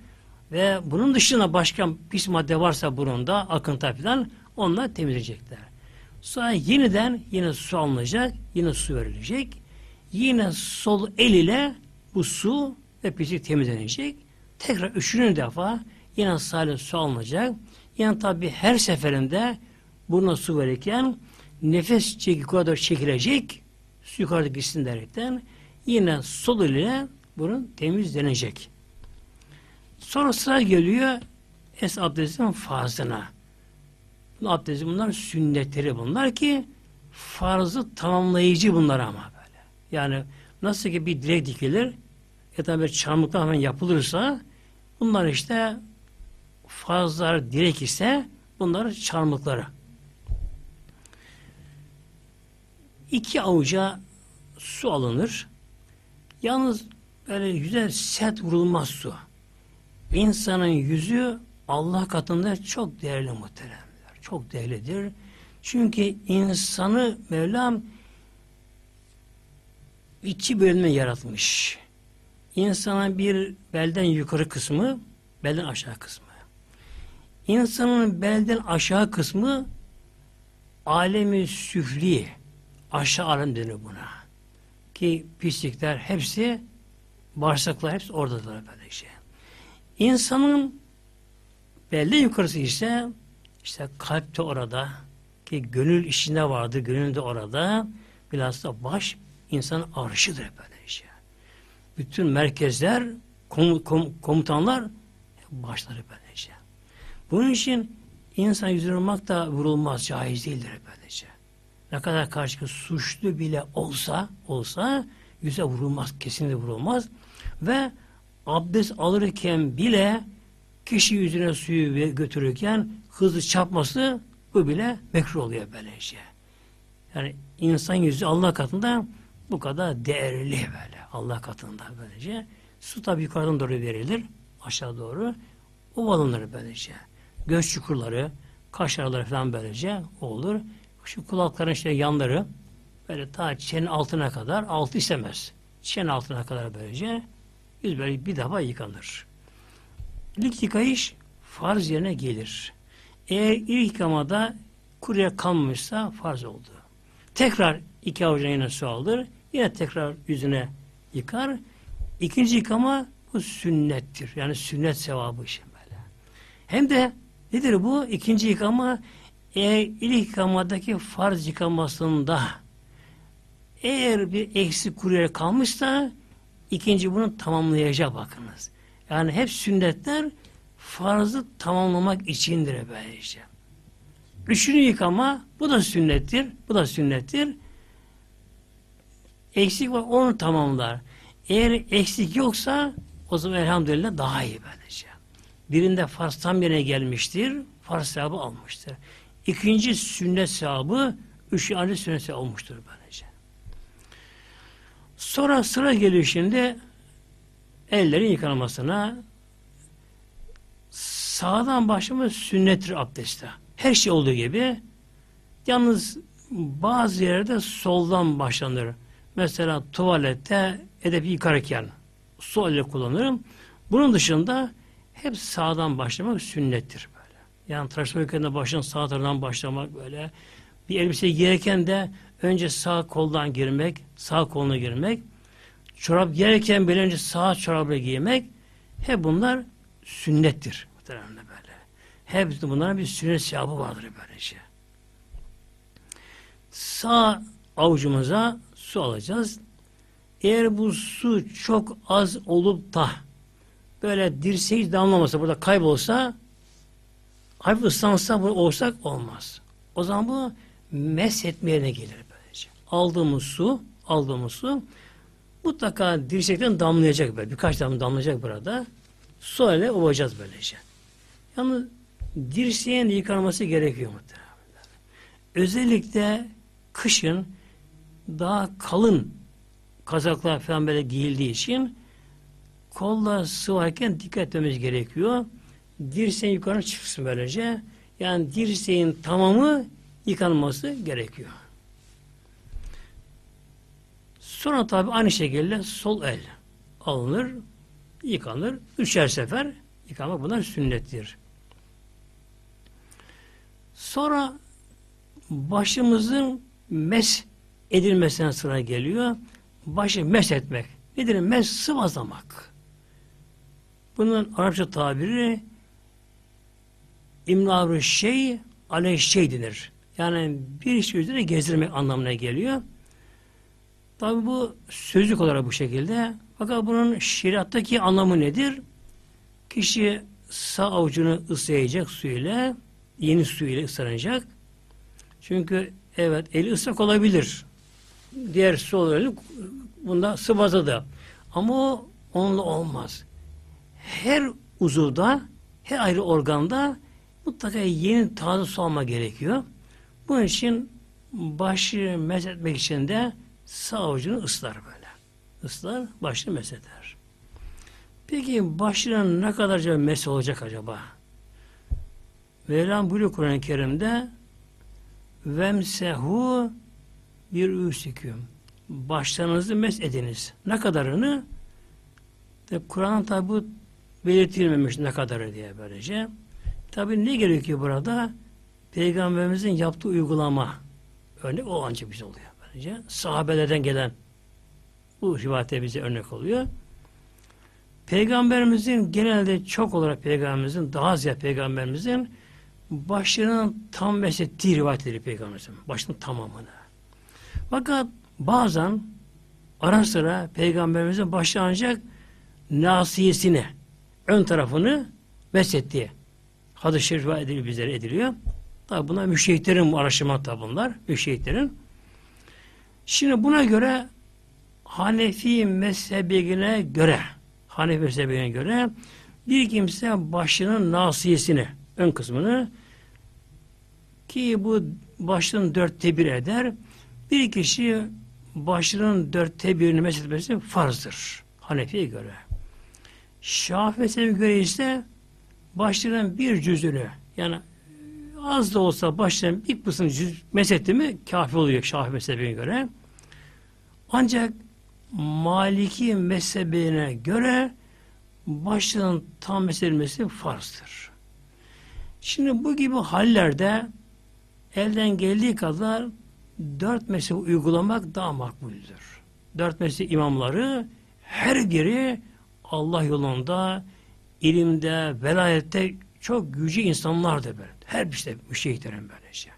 ve bunun dışında başka pis madde varsa burunda akıntı falan onlar temizleyecekler. Sonra yeniden yine su alınacak, yine su verilecek. Yine sol el ile bu su ve pislik temizlenecek. Tekrar üçüncü defa yine salih su alınacak. Yani tabi her seferinde buna su verirken nefes çekik kadar çekilecek, su yukarıda gitsin derekten yine sol ile bunun temizlenecek. Sonra sıra geliyor es abdestin farzına. Abdesti bunlar sünnetleri bunlar ki farzı tamamlayıcı bunlar ama böyle. Yani nasıl ki bir direk dikilir ya da bir çarmıkla hemen yapılırsa bunlar işte farzlar direk ise bunlar çarmıkları. İki avuca su alınır. Yalnız böyle yüze sert vurulmaz su. İnsanın yüzü Allah katında çok değerli muhteremler. Çok değerlidir. Çünkü insanı Mevlam içi bölme yaratmış. İnsanın bir belden yukarı kısmı, belden aşağı kısmı. İnsanın belden aşağı kısmı alemi süfli, aşağı alem denir buna. Ki pislikler hepsi, bağırsaklar hepsi oradadır böyle şey. İnsanın belden yukarısı ise işte kalp de orada ki gönül işinde vardı, gönül de orada. Bilhassa baş insanın arşıdır böyle şey. Bütün merkezler, kom, kom, komutanlar başları böyle. Bunun için insan yüzüne vurmak da vurulmaz, caiz değildir böylece. Ne kadar karşı suçlu bile olsa, olsa yüze vurulmaz, kesinlikle vurulmaz. Ve abdest alırken bile kişi yüzüne suyu götürürken hızlı çarpması bu bile mekruh oluyor böylece. Yani insan yüzü Allah katında bu kadar değerli böyle. Allah katında böylece. Su tabi yukarıdan doğru verilir. Aşağı doğru. Ovalanır böylece. Göz çukurları, kaş araları falan böylece olur. Şu kulakların işte yanları böyle ta çenenin altına kadar altı istemez. Çenenin altına kadar böylece yüz böyle bir defa yıkanır. İlk yıkayış farz yerine gelir. Eğer ilk yıkamada kuruya kalmışsa farz oldu. Tekrar iki avucuna yine su alır. Yine tekrar yüzüne yıkar. İkinci yıkama bu sünnettir. Yani sünnet sevabı için böyle. Hem de nedir bu? İkinci yıkama eğer ilk yıkamadaki farz yıkamasında eğer bir eksik kuruya kalmışsa ikinci bunu tamamlayacak bakınız. Yani hep sünnetler farzı tamamlamak içindir böylece. Üçüncü yıkama bu da sünnettir. Bu da sünnettir. Eksik var onu tamamlar. Eğer eksik yoksa o zaman elhamdülillah daha iyi böylece. Birinde farz tam yerine gelmiştir. Farz sevabı almıştır. İkinci sünnet sevabı üçüncü sünnet sevabı olmuştur böylece. Sonra sıra geliyor şimdi ellerin yıkanmasına sağdan başlamak sünnettir abdestte. Her şey olduğu gibi yalnız bazı yerde soldan başlanır. Mesela tuvalette edep yıkarken sol ile kullanırım. Bunun dışında hep sağdan başlamak sünnettir böyle. Yani tıraş yıkarken başın sağ tarafından başlamak böyle. Bir elbise giyerken de önce sağ koldan girmek, sağ koluna girmek. Çorap giyerken bile önce sağ çorabı giymek. Hep bunlar sünnettir. Muhtemelen böyle. Hepsi bunların bir sünnet sevabı vardır böylece. Sağ avucumuza su alacağız. Eğer bu su çok az olup da böyle dirseği damlamasa burada kaybolsa hafif ıslansa bu olsak olmaz. O zaman bu mes etmeyene gelir böylece. Aldığımız su aldığımız su mutlaka dirsekten damlayacak böyle. Birkaç damla damlayacak burada. Su ile ovacağız böylece. Yalnız dirseğin yıkanması gerekiyor muhtemelen. Özellikle kışın daha kalın kazaklar falan böyle giyildiği için kolla sıvarken dikkat etmemiz gerekiyor. Dirseğin yukarı çıksın böylece. Yani dirseğin tamamı yıkanması gerekiyor. Sonra tabi aynı şekilde sol el alınır, yıkanır. Üçer sefer yıkamak bunlar sünnettir. Sonra başımızın mes edilmesine sıra geliyor. Başı mes etmek. Nedir? Mes sıvazlamak. Bunun Arapça tabiri imlavru şey aleyh şey denir. Yani bir şey üzerine gezdirmek anlamına geliyor. Tabi bu sözlük olarak bu şekilde. Fakat bunun şeriattaki anlamı nedir? Kişi sağ avucunu ıslayacak suyla, yeni suyla ıslanacak. Çünkü evet eli ıslak olabilir. Diğer sol eli bunda sıvazı da. Ama o onunla olmaz. Her uzuvda, her ayrı organda mutlaka yeni taze su alma gerekiyor. Bunun için başı mesletmek için de sağ avucunu ıslar böyle. Islar, başını mesheder. Peki başına ne kadarca mes olacak acaba? Mevlam buyuruyor Kur'an-ı Kerim'de vemsehu bir üsüküm. Başlarınızı mes ediniz. Ne kadarını? Kur'an tabi bu belirtilmemiş ne kadarı diye böylece. Tabi ne gerekiyor burada? Peygamberimizin yaptığı uygulama. Örnek o ancak bize oluyor. Böylece. Sahabelerden gelen bu rivayete bize örnek oluyor. Peygamberimizin genelde çok olarak peygamberimizin daha ziyade peygamberimizin başının tam meslettiği rivayet edilir peygamberimizin. Başının tamamını. Fakat bazen ara sıra peygamberimizin başı ancak nasiyesini ön tarafını meslettiği hadis-i şerif ediliyor, bizlere ediliyor. Tabi bunlar müşehitlerin araştırma tabi bunlar. Müşehitlerin. Şimdi buna göre Hanefi mezhebine göre Hanefi mezhebine göre bir kimse başının nasiyesini ön kısmını ki bu başının dörtte bir eder. Bir kişi başının dörtte birini mesletmesi farzdır. Hanefi'ye göre. Şafii mezhebine göre ise başlarının bir cüzünü yani az da olsa başlarının bir kısmını cüz mesetti mi kafi oluyor mezhebine göre. Ancak Maliki mezhebine göre başlığın tam meselmesi farzdır. Şimdi bu gibi hallerde elden geldiği kadar dört mezhebi uygulamak daha makbuldür. Dört mezhep imamları her biri Allah yolunda, ilimde, velayette çok gücü insanlardır böyle. Her bir işte müşehitlerin böylece.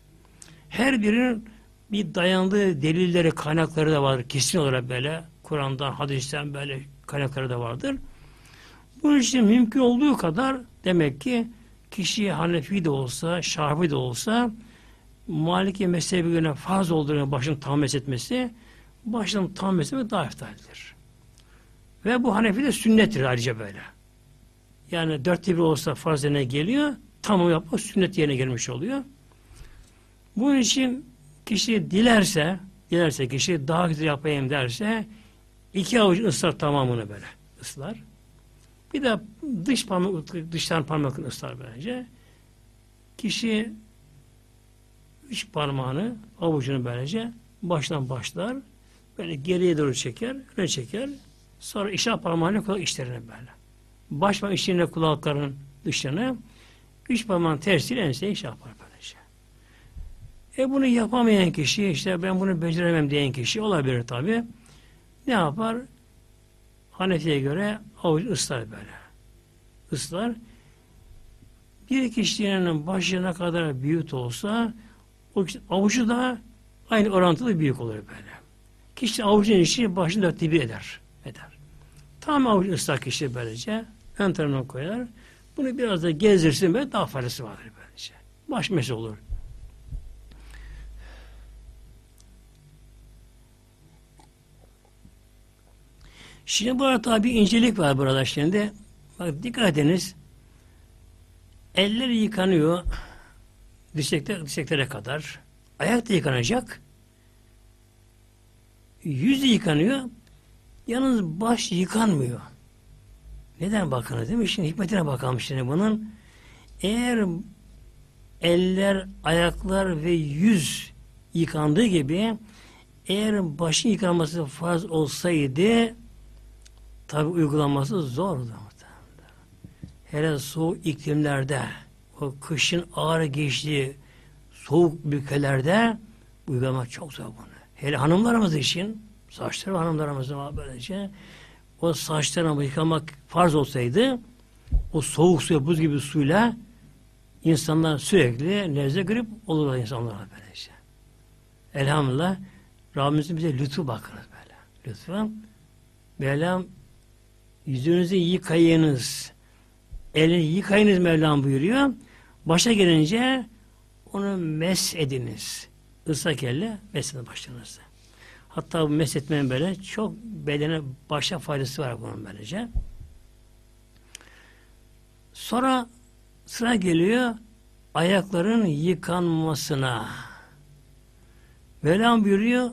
Her birinin bir dayandığı delilleri, kaynakları da vardır. Kesin olarak böyle. Kur'an'dan, hadisten böyle kaynakları da vardır. Bunun için mümkün olduğu kadar demek ki kişi Hanefi de olsa, Şafi de olsa Maliki mezhebi göre farz olduğunu başını tam etmesi başını tam etmesi daha iftaldir. Ve bu Hanefi de sünnettir ayrıca böyle. Yani dörtte bir olsa farz yerine geliyor, tamam yapmak sünnet yerine gelmiş oluyor. Bunun için kişi dilerse, dilerse kişi daha güzel yapayım derse iki avuç ıslar tamamını böyle ıslar. Bir de dış parmak, dıştan parmakını ıslar böylece. Kişi üç parmağını, avucunu böylece baştan başlar. Böyle geriye doğru çeker, öne çeker. Sonra işaret parmağıyla kulak içlerine böyle. Baş parmak içlerine kulakların dışını, üç parmağın tersiyle enseye iş yapar böylece. E bunu yapamayan kişi, işte ben bunu beceremem diyen kişi olabilir tabi. Ne yapar? Hanefi'ye göre avuç ıslar böyle. Islar. Bir kişinin başı ne kadar büyük olsa o avucu da aynı orantılı büyük olur böyle. Kişi avucun içi başını dörtte bir eder. Tam avuç ıslak kişi böylece ön tarafına koyar. Bunu biraz da gezdirsin ve daha faydası vardır böylece. Baş mesi olur. Şimdi burada tabi incelik var burada şimdi. Bak dikkat ediniz. Eller yıkanıyor. Dirsekler, dirseklere kadar. Ayak da yıkanacak. Yüz yıkanıyor. Yalnız baş yıkanmıyor. Neden bakınız değil mi? Şimdi hikmetine bakalım şimdi bunun. Eğer eller, ayaklar ve yüz yıkandığı gibi eğer başın yıkanması farz olsaydı tabi uygulaması zordu. Hele soğuk iklimlerde o kışın ağır geçtiği soğuk ülkelerde uygulamak çok zor bunu. Hele hanımlarımız için saçları hanımlarımızın var böylece o saçlarını yıkamak farz olsaydı o soğuk suya buz gibi suyla insanlar sürekli nezle grip olurlar insanlar böylece. Elhamdülillah Rabbimizin bize lütfu bakınız böyle. lütfen. Mevlam yüzünüzü yıkayınız. Elini yıkayınız Mevlam buyuruyor. Başa gelince onu mes ediniz. Islak elle mesledin başlarınızı. Hatta bu mesletmenin böyle çok bedene başa faydası var bunun böylece. Sonra sıra geliyor ayakların yıkanmasına. Mevlam buyuruyor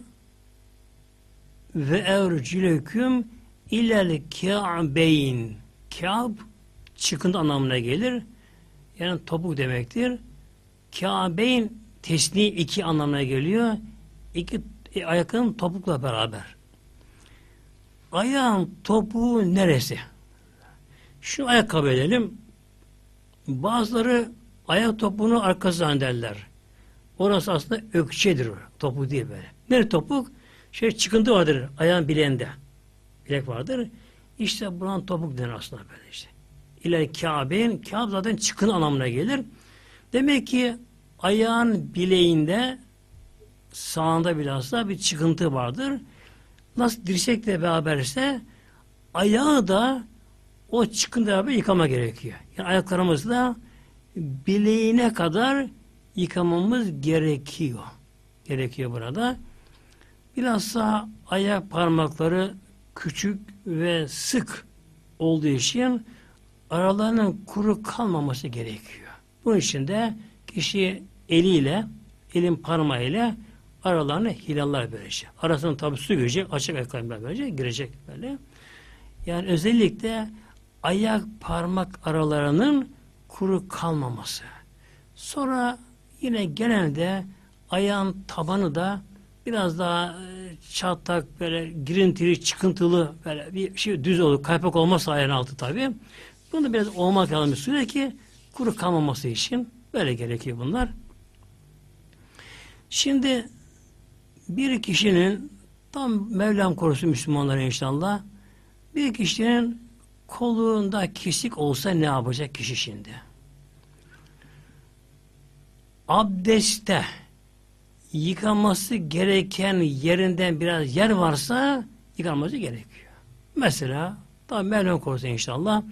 ve ercüleküm ilel kâbeyn Kâb çıkıntı anlamına gelir. Yani topuk demektir. Kâbeyn tesni iki anlamına geliyor. İki e, ayakın topukla beraber. Ayağın topuğu neresi? Şu ayakkabı edelim. Bazıları ayak topuğunu arkasından derler. Orası aslında ökçedir. Topuk değil böyle. Nere topuk? Şey çıkıntı vardır ayağın bileğinde. Bilek vardır. İşte buran topuk denir aslında böyle işte. İler Kabe'nin, Kabe zaten çıkın anlamına gelir. Demek ki ayağın bileğinde sağında bilhassa bir çıkıntı vardır. Nasıl dirsekle beraberse ayağı da o çıkıntı beraber yıkama gerekiyor. Yani ayaklarımızı da bileğine kadar yıkamamız gerekiyor. Gerekiyor burada. Bilhassa ayak parmakları küçük ve sık olduğu için aralarının kuru kalmaması gerekiyor. Bunun için de kişi eliyle, elin parmağıyla aralarını hilallar böylece. Arasına tabi su girecek, açık ayakkabılar böylece girecek böyle. Yani özellikle ayak parmak aralarının kuru kalmaması. Sonra yine genelde ayağın tabanı da biraz daha e, çatlak böyle girintili, çıkıntılı böyle bir şey düz olur. Kaypak olmazsa ayağın altı tabi. Bunu biraz olmak lazım süre ki kuru kalmaması için böyle gerekiyor bunlar. Şimdi bir kişinin tam Mevlam korusun Müslümanları inşallah bir kişinin kolunda kesik olsa ne yapacak kişi şimdi? Abdeste yıkaması gereken yerinden biraz yer varsa yıkanması gerekiyor. Mesela tam Mevlam korusun inşallah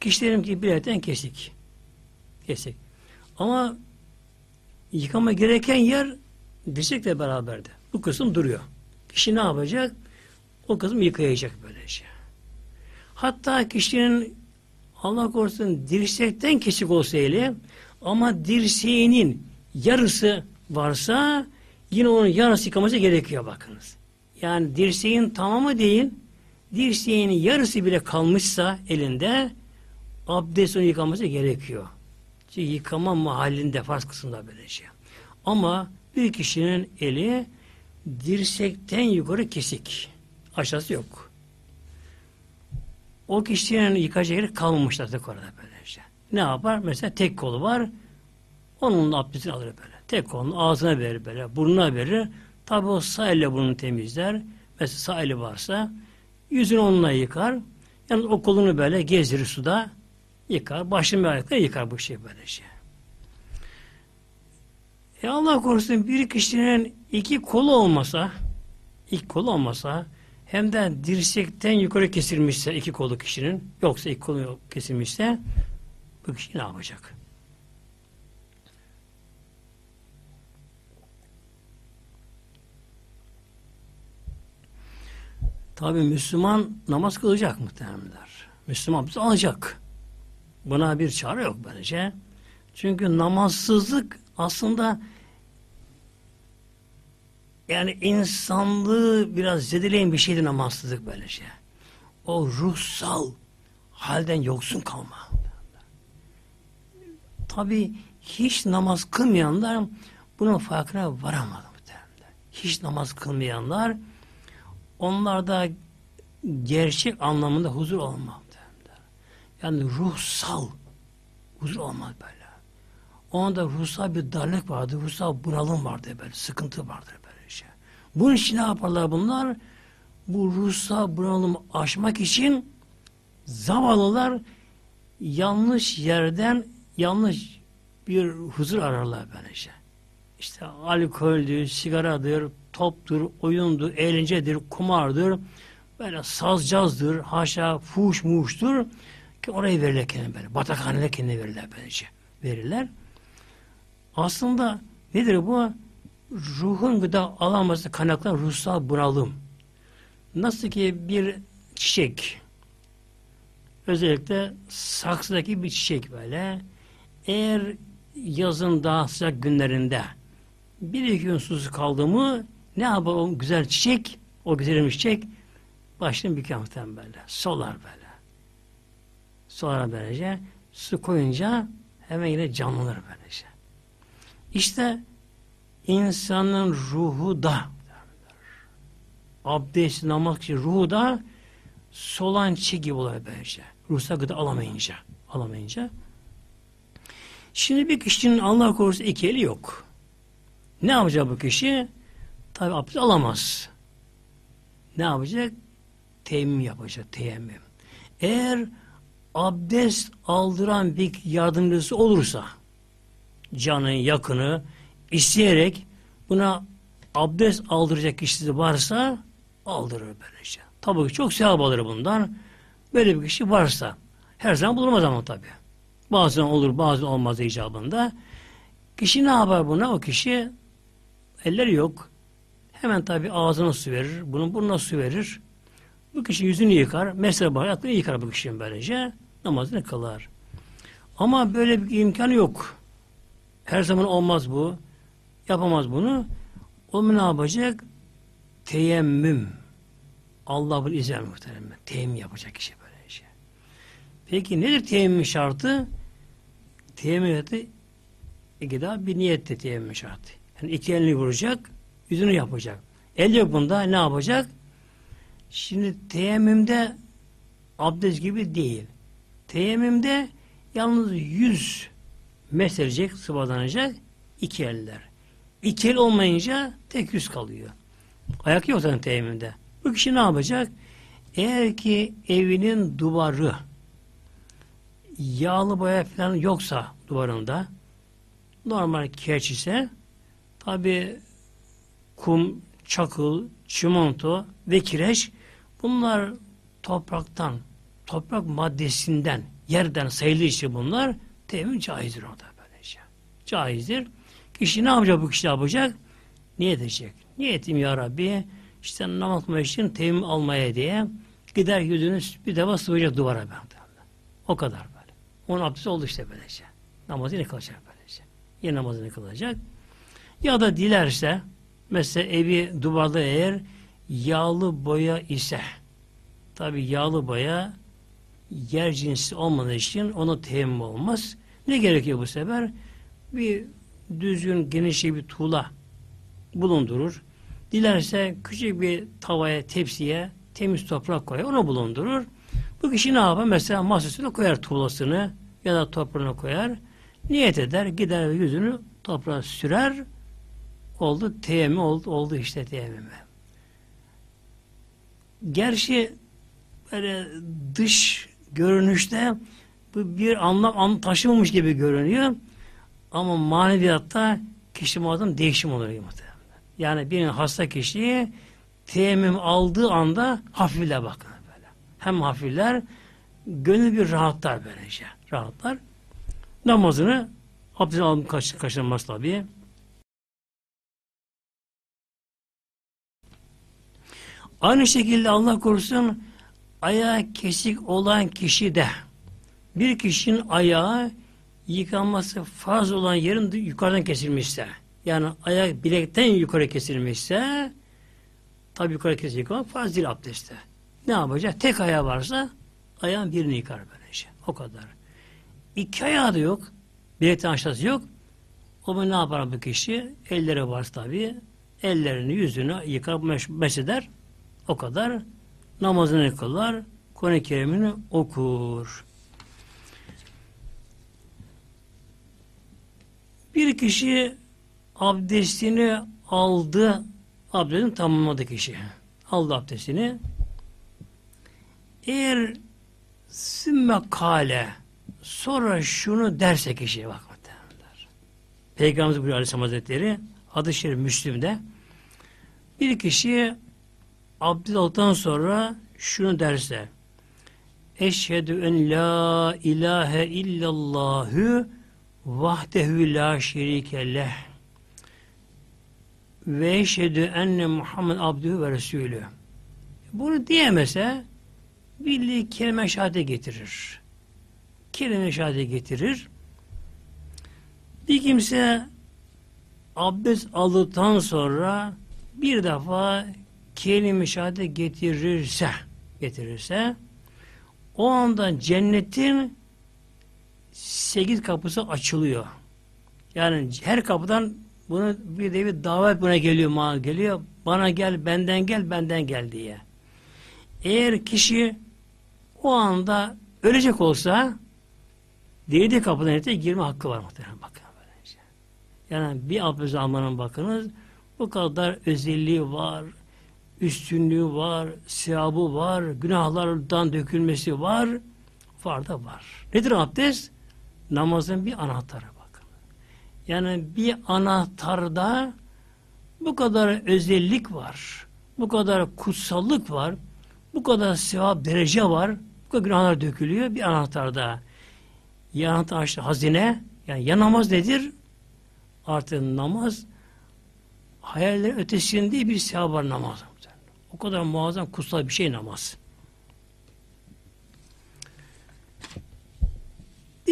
kişilerim ki biletten kesik. Kesik. Ama yıkama gereken yer dirsekle beraberdi. Bu kısım duruyor. Kişi ne yapacak? O kısım yıkayacak böylece. Hatta kişinin Allah korusun dirsekten kesik olsa eli ama dirseğinin yarısı varsa yine onun yarısı yıkaması gerekiyor bakınız. Yani dirseğin tamamı değil dirseğinin yarısı bile kalmışsa elinde abdest onu yıkaması gerekiyor. Çünkü yıkama mahallinde farz kısmında böyle şey. Ama bir kişinin eli dirsekten yukarı kesik. Aşağısı yok. O kişinin yıkacağı yeri kalmamış artık orada böyle şey. Ne yapar? Mesela tek kolu var. Onun abdestini alır böyle. Tek kolunu ağzına verir böyle. Burnuna verir. Tabi o sağ elle burnunu temizler. Mesela sağ eli varsa yüzünü onunla yıkar. Yani o kolunu böyle gezdirir suda yıkar. Başını ayakla yıkar bu şey böyle şey. E Allah korusun bir kişinin iki kolu olmasa iki kolu olmasa hem de dirsekten yukarı kesilmişse iki kolu kişinin yoksa iki kolu kesilmişse bu kişi ne yapacak? Tabi Müslüman namaz kılacak muhtemelenler. Müslüman bizi alacak. Buna bir çare yok bence. Çünkü namazsızlık aslında yani insanlığı biraz zedeleyen bir şeydi namazsızlık böylece. O ruhsal halden yoksun kalma. Tabi hiç namaz kılmayanlar bunun farkına varamadı. Hiç namaz kılmayanlar onlarda gerçek anlamında huzur olmaz. Yani ruhsal huzur olmaz böyle. Onda ruhsal bir darlık vardı, ruhsal bunalım vardı böyle, sıkıntı vardı böyle şey. Bunun için ne yaparlar bunlar? Bu ruhsal bunalımı aşmak için zavallılar yanlış yerden yanlış bir huzur ararlar böylece. işte alkoldür, sigaradır, toptur, oyundur, eğlencedir, kumardır, böyle sazcazdır, haşa, fuş muştur ki oraya verirler kendine böyle. Batakhanede kendine verirler böylece. Verirler. Aslında nedir bu? Ruhun gıda alaması kaynaklı ruhsal bunalım. Nasıl ki bir çiçek özellikle saksıdaki bir çiçek böyle eğer yazın daha sıcak günlerinde bir iki gün susuz kaldı mı ne yapar o güzel çiçek o güzel çiçek başını büker muhtemelen böyle. Solar böyle. Solar böylece su koyunca hemen yine canlanır böylece. İşte insanın ruhu da abdest, namaz için ruhu da solan çi gibi oluyor böylece. Ruhsal gıda alamayınca. Alamayınca. Şimdi bir kişinin Allah korusun iki eli yok. Ne yapacak bu kişi? Tabi abdest alamaz. Ne yapacak? Teyemmüm yapacak. Teyemmüm. Eğer abdest aldıran bir yardımcısı olursa canı, yakını isteyerek buna abdest aldıracak kişisi varsa aldırır böylece. Tabii ki çok sevap alır bundan. Böyle bir kişi varsa. Her zaman bulunmaz ama tabii. Bazen olur, bazen olmaz icabında. Kişi ne yapar buna? O kişi elleri yok. Hemen tabi ağzına su verir, bunun burnuna su verir. Bu kişi yüzünü yıkar, mesela baharatını yıkar bu kişinin böylece. Namazını kılar. Ama böyle bir imkanı yok. Her zaman olmaz bu. Yapamaz bunu. O ne yapacak? Teyemmüm. Allah bunu izler muhtemelen. Teyemmüm yapacak kişi böyle şey. Peki nedir teyemmüm şartı? Teyemmüm şartı iki daha bir niyette teyemmüm şartı. Yani iki elini vuracak, yüzünü yapacak. El yok bunda ne yapacak? Şimdi teyemmümde abdest gibi değil. Teyemmümde yalnız yüz meselecek, sıvadanacak iki eller. İki olmayınca tek yüz kalıyor. Ayak yok zaten teyemmümde. Bu kişi ne yapacak? Eğer ki evinin duvarı yağlı boya falan yoksa duvarında normal kireç ise tabi kum, çakıl, çimento ve kireç bunlar topraktan, toprak maddesinden, yerden sayılır için bunlar temin caizdir orada böylece. Caizdir. Kişi ne yapacak bu kişi yapacak? Niyet edecek. Niyetim ya Rabbi işte namaz kılmak için teyemmüm almaya diye gider yüzünü bir defa sıvayacak duvara ben. O kadar böyle. Onun abdesti oldu işte böylece. Namazı ne kılacak böylece. Ya namazını kılacak. Ya da dilerse mesela evi duvarda eğer yağlı boya ise tabi yağlı boya yer cinsi olmadığı için ona teyemmüm olmaz. Ne gerekiyor bu sefer? Bir düzgün geniş bir tuğla bulundurur. Dilerse küçük bir tavaya, tepsiye temiz toprak koyar, onu bulundurur. Bu kişi ne yapar? Mesela masasına koyar tuğlasını ya da toprağını koyar. Niyet eder, gider yüzünü toprağa sürer. Oldu teyemmü oldu, oldu işte teyemmümü. Gerçi böyle dış görünüşte bu bir anlam, anlam taşımamış gibi görünüyor. Ama maneviyatta kişi muazzam değişim olur. Muhtemelen. Yani bir hasta kişiyi teyemmüm aldığı anda hafifle bakın böyle. Hem hafifler gönül bir rahatlar böylece. Rahatlar. Namazını abdest alım kaç, kaçınmaz tabi. Aynı şekilde Allah korusun ayağı kesik olan kişi de bir kişinin ayağı yıkanması farz olan yerin yukarıdan kesilmişse yani ayak bilekten yukarı kesilmişse tabi yukarı kesilecek ama farz değil abdestte. Ne yapacak? Tek ayağı varsa ayağın birini yıkar böylece. O kadar. İki ayağı da yok. Bilekten aşağısı yok. O zaman ne yapar bu kişi? Elleri var tabi. Ellerini, yüzünü yıkar, mesheder. O kadar. Namazını kılar. Kur'an-ı Kerim'ini okur. Bir kişi abdestini aldı, abdestini tamamladı kişi. Aldı abdestini. Eğer sümme kale sonra şunu derse kişiye bak. Peygamberimiz buyuruyor Aleyhisselam Hazretleri hadis-i şerif Müslüm'de bir kişi abdest aldıktan sonra şunu derse Eşhedü en la ilahe illallahü vahdehu la şerike leh ve eşhedü enne Muhammed abdühü ve resulü. Bunu diyemese bildiği kelime şehadet getirir. Kelime şehadet getirir. Bir kimse abdest aldıktan sonra bir defa kelime şehadet getirirse getirirse o anda cennetin sekiz kapısı açılıyor. Yani her kapıdan bunu bir de bir davet buna geliyor, bana geliyor. Bana gel, benden gel, benden gel diye. Eğer kişi o anda ölecek olsa değdiği kapıdan öte girme hakkı var muhtemelen bakın. Böylece. Yani bir abdest almanın bakınız bu kadar özelliği var, üstünlüğü var, sevabı var, günahlardan dökülmesi var, var da var. Nedir abdest? Namazın bir anahtarı bakın. Yani bir anahtarda bu kadar özellik var, bu kadar kutsallık var, bu kadar sevap derece var, bu kadar günahlar dökülüyor bir anahtarda. Ya anahtar işte hazine, yani ya namaz nedir? Artık namaz hayallerin ötesinde bir sevap var namaz. O kadar muazzam kutsal bir şey namaz.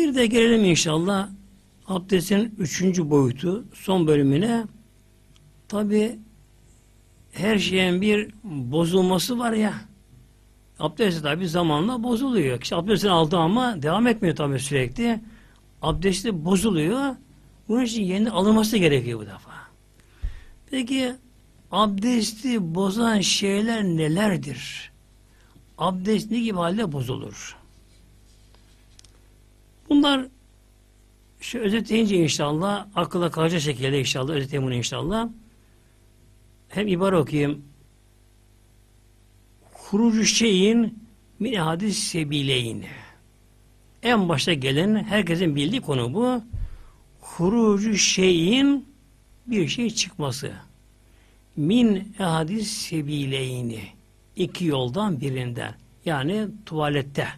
Bir de gelelim inşallah abdestin üçüncü boyutu, son bölümüne. Tabi her şeyin bir bozulması var ya. Abdest tabi zamanla bozuluyor. Kişi abdestini aldı ama devam etmiyor tabi sürekli. Abdesti bozuluyor. Bunun için yeni alınması gerekiyor bu defa. Peki abdesti bozan şeyler nelerdir? Abdest ne gibi halde bozulur? Bunlar şu özetleyince inşallah akıla kalacak şekilde inşallah özetleyeyim bunu inşallah. Hem ibare okuyayım. Hurucu şeyin min hadis sebileyn. En başta gelen herkesin bildiği konu bu. Hurucu şeyin bir şey çıkması. Min ehadis sebileyni. iki yoldan birinden. Yani tuvalette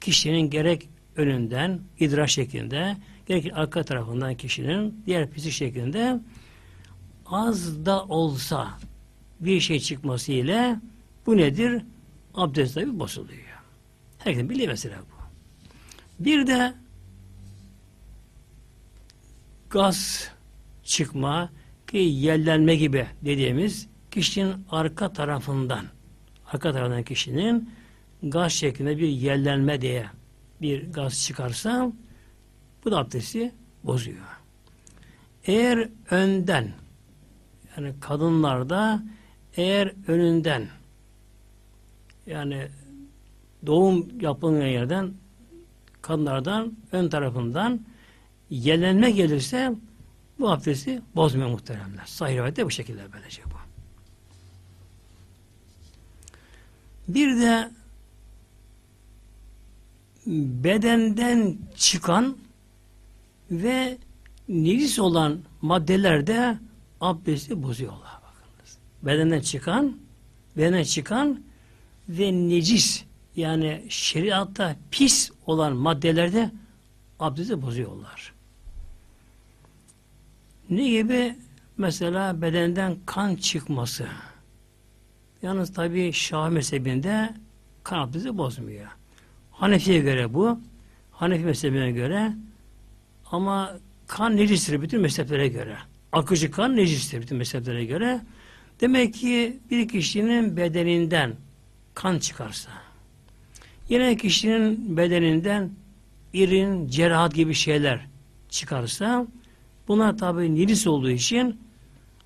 kişinin gerek önünden idrar şeklinde gerek arka tarafından kişinin diğer pisi şeklinde az da olsa bir şey çıkması ile bu nedir? Abdest tabi bozuluyor. Herkesin bildiği mesela bu. Bir de gaz çıkma ki yerlenme gibi dediğimiz kişinin arka tarafından arka tarafından kişinin gaz şeklinde bir yerlenme diye bir gaz çıkarsa bu da abdesti bozuyor. Eğer önden yani kadınlarda eğer önünden yani doğum yapılmayan yerden kadınlardan ön tarafından yelenme gelirse bu abdesti bozmuyor muhteremler. Sahih rivayette bu şekilde böylece bu. Bir de bedenden çıkan ve necis olan maddeler de abdesti bozuyorlar. Bakınız. Bedenden çıkan bedenden çıkan ve necis yani şeriatta pis olan maddelerde abdesti bozuyorlar. Ne gibi? Mesela bedenden kan çıkması. Yalnız tabi Şah mezhebinde kan abdesti bozmuyor. Hanefi'ye göre bu. Hanefi mezhebine göre ama kan necistir bütün mezheplere göre. Akıcı kan necistir bütün mezheplere göre. Demek ki bir kişinin bedeninden kan çıkarsa yine kişinin bedeninden irin, cerahat gibi şeyler çıkarsa Bunlar tabi nilis olduğu için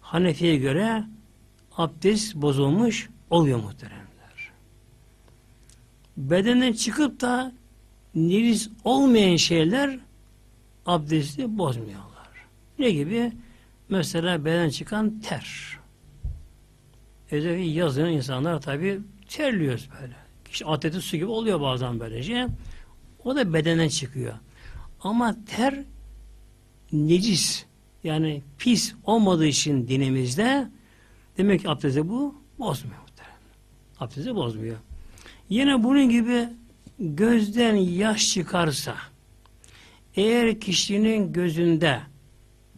Hanefi'ye göre abdest bozulmuş oluyor muhteremler. Bedenden çıkıp da nilis olmayan şeyler abdesti bozmuyorlar. Ne gibi? Mesela beden çıkan ter. Özellikle yazın insanlar tabi terliyoruz böyle. İşte atleti su gibi oluyor bazen böylece. O da bedenen çıkıyor. Ama ter necis yani pis olmadığı için dinimizde demek ki abdesti bu bozmuyor. Abdesti bozmuyor. Yine bunun gibi gözden yaş çıkarsa eğer kişinin gözünde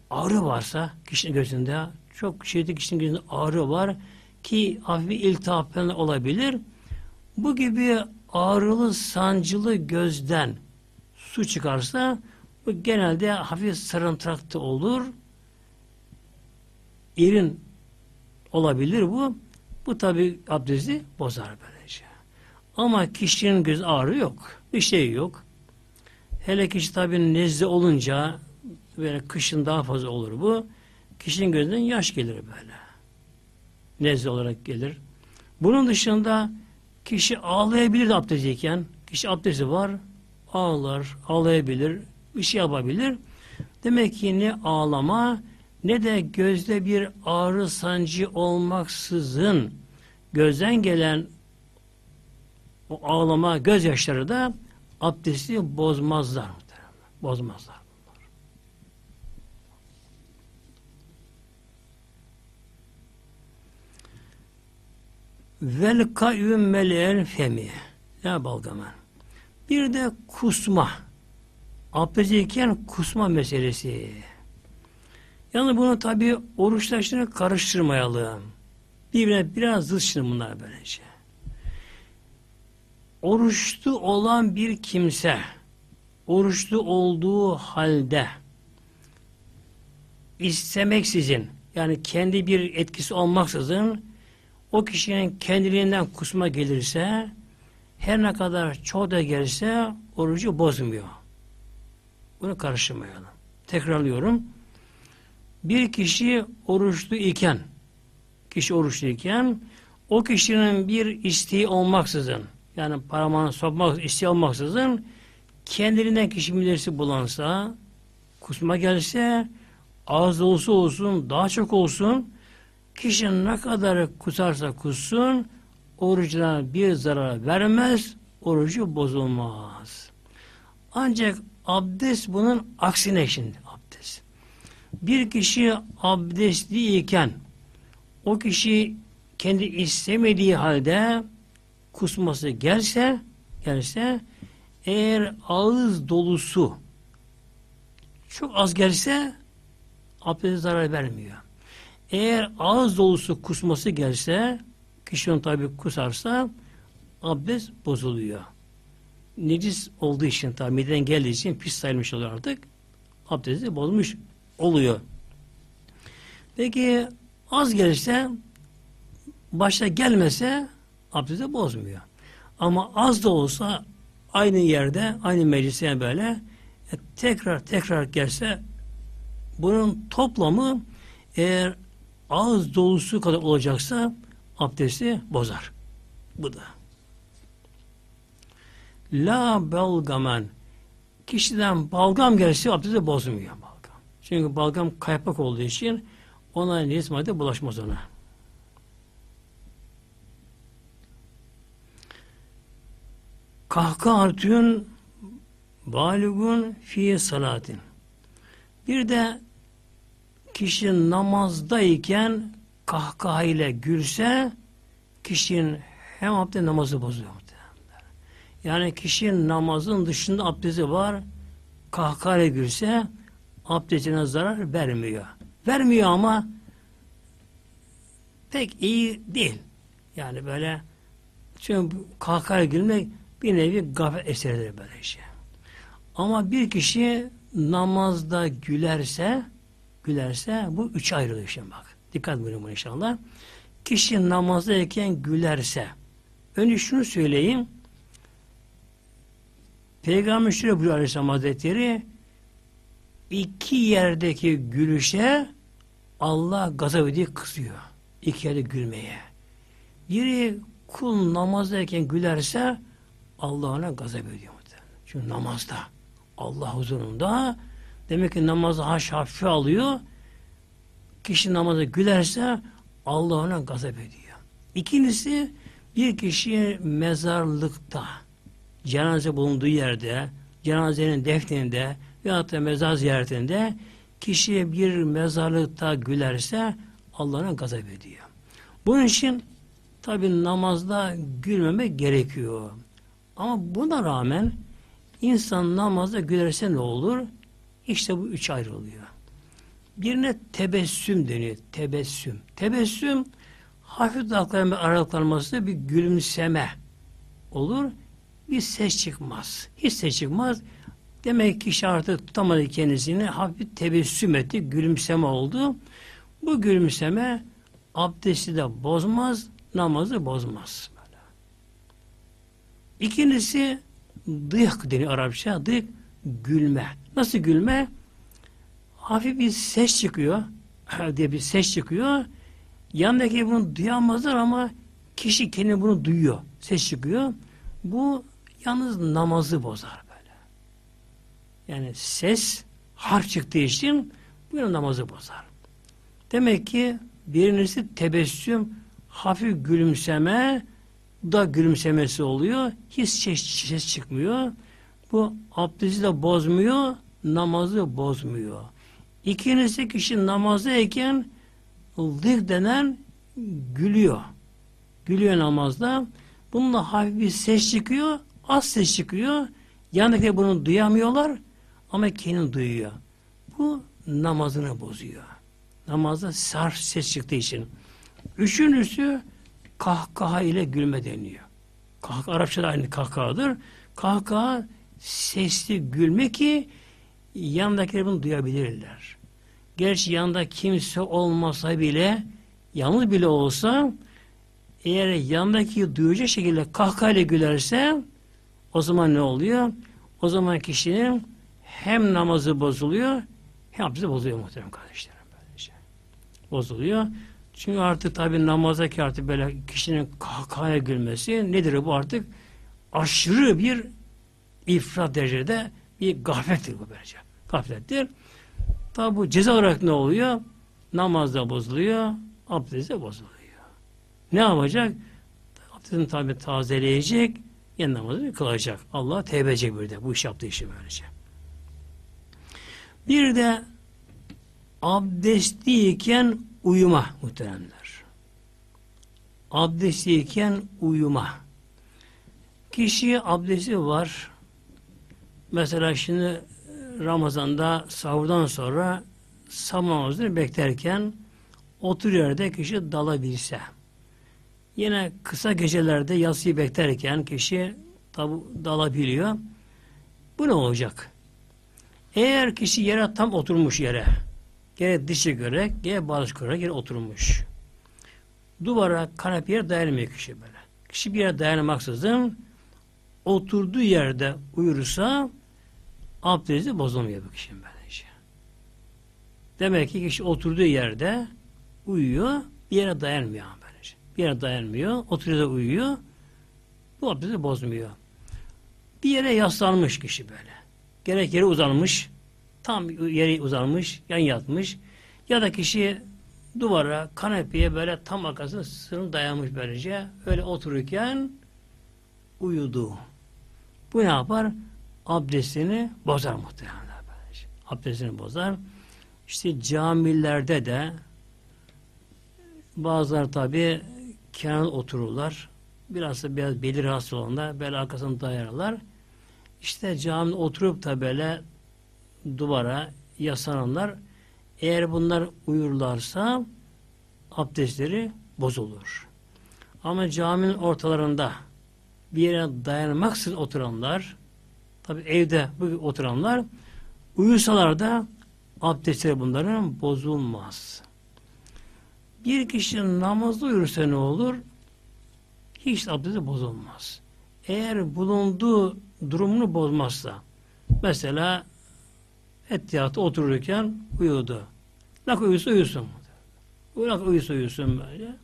ağrı varsa kişinin gözünde çok şiddetli kişinin gözünde ağrı var ki hafif bir iltihap olabilir. Bu gibi ağrılı sancılı gözden su çıkarsa bu genelde hafif sarımtırakta olur. İrin olabilir bu. Bu tabi abdesti bozar böylece. Ama kişinin göz ağrı yok. Bir şey yok. Hele kişi tabi nezle olunca böyle kışın daha fazla olur bu. Kişinin gözünden yaş gelir böyle. Nezle olarak gelir. Bunun dışında kişi ağlayabilir de abdestliyken. Kişi abdesti var. Ağlar, ağlayabilir. Bir şey yapabilir. Demek ki ne ağlama ne de gözde bir ağrı sancı olmaksızın gözden gelen o ağlama gözyaşları da abdesti bozmazlar. Bozmazlar. Vel kayyum meleğel femi. Ne balgaman. Bir de kusma. Abdestteyken kusma meselesi. Yani bunu tabi oruçlaştığını karıştırmayalım. Birbirine biraz zıt bunlar böylece. Oruçlu olan bir kimse oruçlu olduğu halde istemeksizin yani kendi bir etkisi olmaksızın o kişinin kendiliğinden kusma gelirse her ne kadar çoğu da gelirse orucu bozmuyor. Bunu karıştırmayalım. Tekrarlıyorum. Bir kişi oruçlu iken kişi oruçlu iken o kişinin bir isteği olmaksızın yani parmağını sokmak isteği olmaksızın kendiliğinden kişi bilirsi bulansa kusma gelse az olsa olsun daha çok olsun kişi ne kadar kusarsa kussun orucuna bir zarar vermez orucu bozulmaz. Ancak abdest bunun aksine şimdi abdest. Bir kişi abdestliyken o kişi kendi istemediği halde kusması gelse gelse eğer ağız dolusu çok az gelse abdeste zarar vermiyor. Eğer ağız dolusu kusması gelse kişinin tabi kusarsa abdest bozuluyor. Necis olduğu için tabi mideden geldiği için pis sayılmış oluyor artık. Abdesti bozmuş oluyor. Peki az gelirse başta gelmese abdesti bozmuyor. Ama az da olsa aynı yerde, aynı meclise böyle e, tekrar tekrar gelse bunun toplamı eğer ağız dolusu kadar olacaksa abdesti bozar. Bu da. La belgamen kişiden balgam gelse abdesti bozmuyor balgam. Çünkü balgam kaypak olduğu için ona madde bulaşmaz ona. Kahkahatün baligun fi salatin. Bir de kişi namazdayken kahkahayla gülse kişinin hem abdest namazı bozuyor. Yani kişinin namazın dışında abdesti var kahkahayla gülse abdestine zarar vermiyor. Vermiyor ama pek iyi değil. Yani böyle çünkü kahkahayla gülmek bir nevi gaflet eseridir böyle şey. Ama bir kişi namazda gülerse gülerse bu üç ayrılıyor şimdi bak. Dikkat buyurun inşallah. Kişi namazdayken gülerse önce şunu söyleyeyim. Peygamber şöyle buyuruyor Aleyhisselam Hazretleri iki yerdeki gülüşe Allah gazap ediyor, kızıyor. İki yerde gülmeye. Biri kul namazdayken gülerse Allah ona gazap ediyor. Çünkü namazda Allah huzurunda demek ki namazı haş alıyor. Kişi namaza gülerse Allah ona gazap ediyor. İkincisi bir kişi mezarlıkta cenaze bulunduğu yerde cenazenin defninde veyahut da mezar ziyaretinde kişi bir mezarlıkta gülerse Allah'ın gazap ediyor. Bunun için tabi namazda gülmemek gerekiyor. Ama buna rağmen insan namazda gülerse ne olur? İşte bu üç ayrılıyor. Birine tebessüm deniyor. Tebessüm. Tebessüm hafif dudakların aralıklanması bir gülümseme olur. Bir ses çıkmaz. Hiç ses çıkmaz. Demek ki kişi artık tutamadı kendisini hafif tebessüm etti. Gülümseme oldu. Bu gülümseme abdesti de bozmaz, namazı bozmaz. İkincisi dık deniyor Arapça. Dık gülme. Nasıl gülme? Hafif bir ses çıkıyor diye bir ses çıkıyor. Yanındaki bunu duyamazlar ama kişi kendi bunu duyuyor. Ses çıkıyor. Bu yalnız namazı bozar böyle. Yani ses harf çıktığı için bu namazı bozar. Demek ki birincisi tebessüm, hafif gülümseme da gülümsemesi oluyor. Hiç ses, ses çıkmıyor. Bu abdesti de bozmuyor, namazı bozmuyor. İkincisi kişi namazdayken lık denen gülüyor. Gülüyor namazda. Bununla hafif bir ses çıkıyor, az ses çıkıyor. Yanındakiler bunu duyamıyorlar ama kendini duyuyor. Bu namazını bozuyor. Namazda sarf ses çıktığı için. Üçüncüsü kahkaha ile gülme deniyor. Kahkaha, Arapçada aynı kahkahadır. Kahkaha sesli gülme ki yandakiler bunu duyabilirler. Gerçi yanında kimse olmasa bile yalnız bile olsa eğer yanındaki duyacak şekilde kahkahayla gülerse o zaman ne oluyor? O zaman kişinin hem namazı bozuluyor hem abdesti bozuluyor muhterem kardeşlerim. Böylece. Bozuluyor. Çünkü artık tabi namazdaki artık böyle kişinin kahkahaya gülmesi nedir bu artık? Aşırı bir ifrat derecede bir gaflettir bu böylece. Gaflettir. Tabi bu ceza olarak ne oluyor? Namazda bozuluyor, abdestte bozuluyor. Ne yapacak? Abdestini tabi tazeleyecek, yeni namazını kılacak. Allah tevbe edecek bir de bu iş yaptığı işi böylece. Bir de abdestliyken uyuma muhteremler. Abdestliyken uyuma. Kişi abdesti var. Mesela şimdi Ramazan'da sahurdan sonra sabah beklerken otur yerde kişi dalabilse. Yine kısa gecelerde yatsıyı beklerken kişi dalabiliyor. Bu ne olacak? Eğer kişi yere tam oturmuş yere, gerek dişi göre, gerek bağış göre yere oturmuş. Duvara, kanepeye dayanmıyor kişi böyle. Kişi bir yere dayanmaksızın oturduğu yerde uyursa abdesti bozulmuyor bu kişinin böylece. Demek ki kişi oturduğu yerde uyuyor, bir yere dayanmıyor böylece. Bir yere dayanmıyor, oturuyor da uyuyor. Bu abdesti bozmuyor. Bir yere yaslanmış kişi böyle. Gerek yere uzanmış, tam yere uzanmış, yan yatmış. Ya da kişi duvara, kanepeye böyle tam arkasına sırrını dayanmış böylece. Öyle otururken uyudu. Bu ne yapar? abdestini bozar muhtemelen. Abdestini bozar. İşte camilerde de bazıları tabi kenar otururlar. Biraz da biraz belir rahatsız olanlar böyle arkasını dayarlar. İşte camide oturup da böyle duvara yaslananlar eğer bunlar uyurlarsa abdestleri bozulur. Ama caminin ortalarında bir yere dayanmaksız oturanlar Tabi evde bu oturanlar uyusalar da abdestleri bunların bozulmaz. Bir kişi namazda uyursa ne olur? Hiç abdesti bozulmaz. Eğer bulunduğu durumunu bozmazsa mesela ettiyatta otururken uyudu. Ne uyusa uyusun. Ne uyusa uyusun böyle.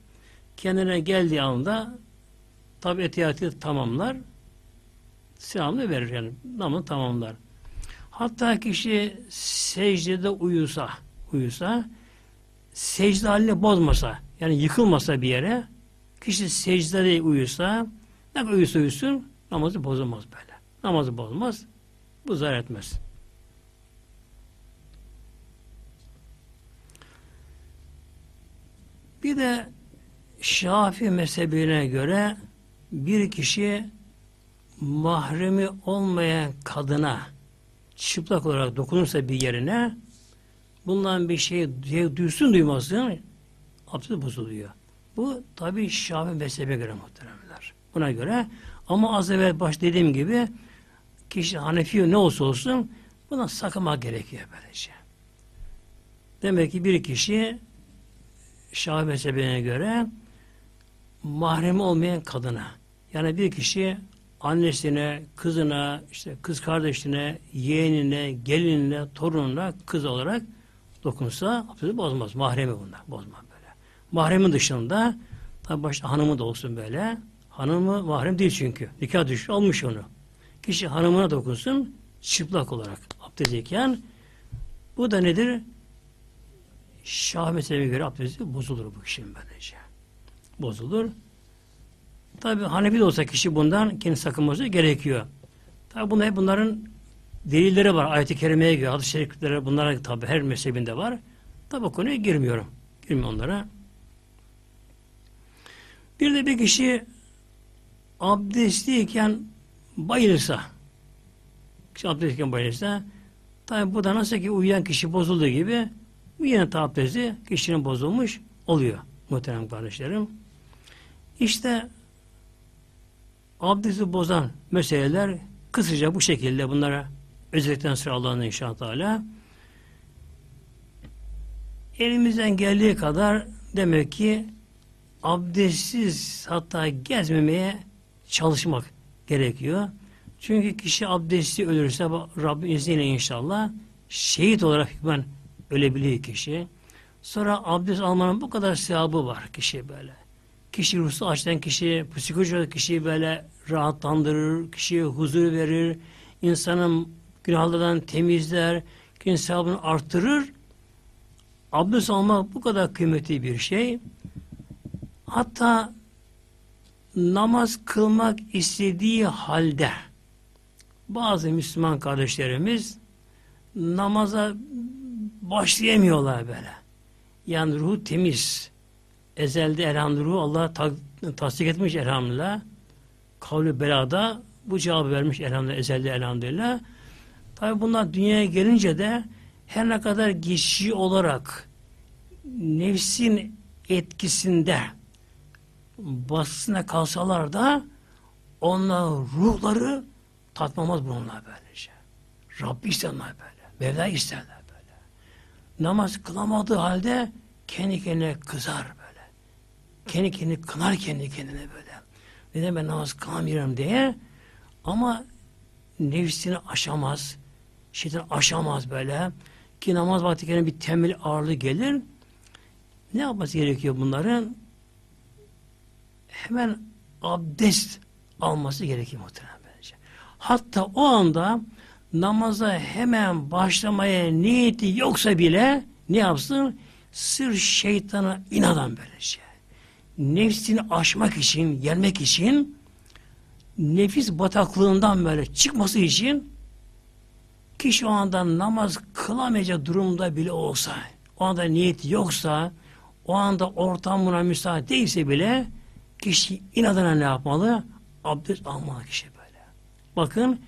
Kendine geldiği anda tabi etiyatı tamamlar selamını verir yani namını tamamlar. Hatta kişi secdede uyusa, uyusa, secde haline bozmasa, yani yıkılmasa bir yere, kişi secdede uyusa, ne uyusa uyusun, namazı bozulmaz böyle. Namazı bozmaz, bu zarar etmez. Bir de Şafi mezhebine göre bir kişi mahremi olmayan kadına çıplak olarak dokunursa bir yerine bundan bir şey, duysun duymasın abdest bozuluyor. Bu tabi Şafi mezhebe göre muhteremler. Buna göre ama az evvel baş dediğim gibi kişi Hanefi ne olsa olsun buna sakınmak gerekiyor böylece. Demek ki bir kişi Şafi mezhebine göre mahremi olmayan kadına yani bir kişi annesine, kızına, işte kız kardeşine, yeğenine, gelinine, torununa kız olarak dokunsa abdesti bozmaz. Mahremi bunlar. Bozmaz böyle. Mahremin dışında tabi başta hanımı da olsun böyle. Hanımı mahrem değil çünkü. Nikah düştü olmuş onu. Kişi hanımına dokunsun çıplak olarak abdestliyken bu da nedir? Şah mezhebine göre abdesti bozulur bu kişinin böylece. Bozulur. Tabi Hanefi de olsa kişi bundan kendi sakınması gerekiyor. Tabi bunlar, bunların delilleri var. Ayet-i Kerime'ye göre, hadis-i şeriflere bunlara tabi her mezhebinde var. Tabi konuya girmiyorum. Girmiyorum onlara. Bir de bir kişi abdestliyken bayılırsa kişi abdestliyken bayılırsa tabi bu da nasıl ki uyuyan kişi bozulduğu gibi bu yine abdesti kişinin bozulmuş oluyor muhterem kardeşlerim. İşte abdesti bozan meseleler kısaca bu şekilde bunlara özellikle sıralanır inşallah. Elimizden geldiği kadar demek ki abdestsiz hatta gezmemeye çalışmak gerekiyor. Çünkü kişi abdesti ölürse Rabbin izniyle inşallah şehit olarak hükmen ölebiliyor kişi. Sonra abdest almanın bu kadar sevabı var kişi böyle. Kişi ruhsu açtan kişi, psikolojik kişiyi böyle rahatlandırır, kişiye huzur verir, insanın günahlardan temizler, kişinin sevabını arttırır. Abdest almak bu kadar kıymetli bir şey. Hatta namaz kılmak istediği halde bazı Müslüman kardeşlerimiz namaza başlayamıyorlar böyle. Yani ruhu temiz. Ezelde elhamdülillah Allah ta tasdik etmiş elhamdülillah. Kavli belada bu cevabı vermiş elhamdülillah. Ezelde elhamdülillah. Tabi bunlar dünyaya gelince de her ne kadar geçici olarak nefsin etkisinde baskısına kalsalar da onlar ruhları tatmamaz bunlar böylece. Rabbi isterler böyle. Mevla isterler. Namaz kılamadığı halde kendi kendine kızar böyle. Kendi kendini kınar kendi kendine böyle. Neden ben namaz kılamıyorum diye. Ama nefsini aşamaz. Şeytan aşamaz böyle. Ki namaz vakti bir temel ağırlığı gelir. Ne yapması gerekiyor bunların? Hemen abdest alması gerekiyor muhtemelen. Hatta o anda namaza hemen başlamaya niyeti yoksa bile ne yapsın? Sır şeytana inadan böylece. Şey. Nefsini aşmak için, gelmek için nefis bataklığından böyle çıkması için kişi o anda namaz kılamayacak durumda bile olsa, o anda niyeti yoksa, o anda ortam buna müsaade değilse bile kişi inadına ne yapmalı? Abdest almalı kişi böyle. Bakın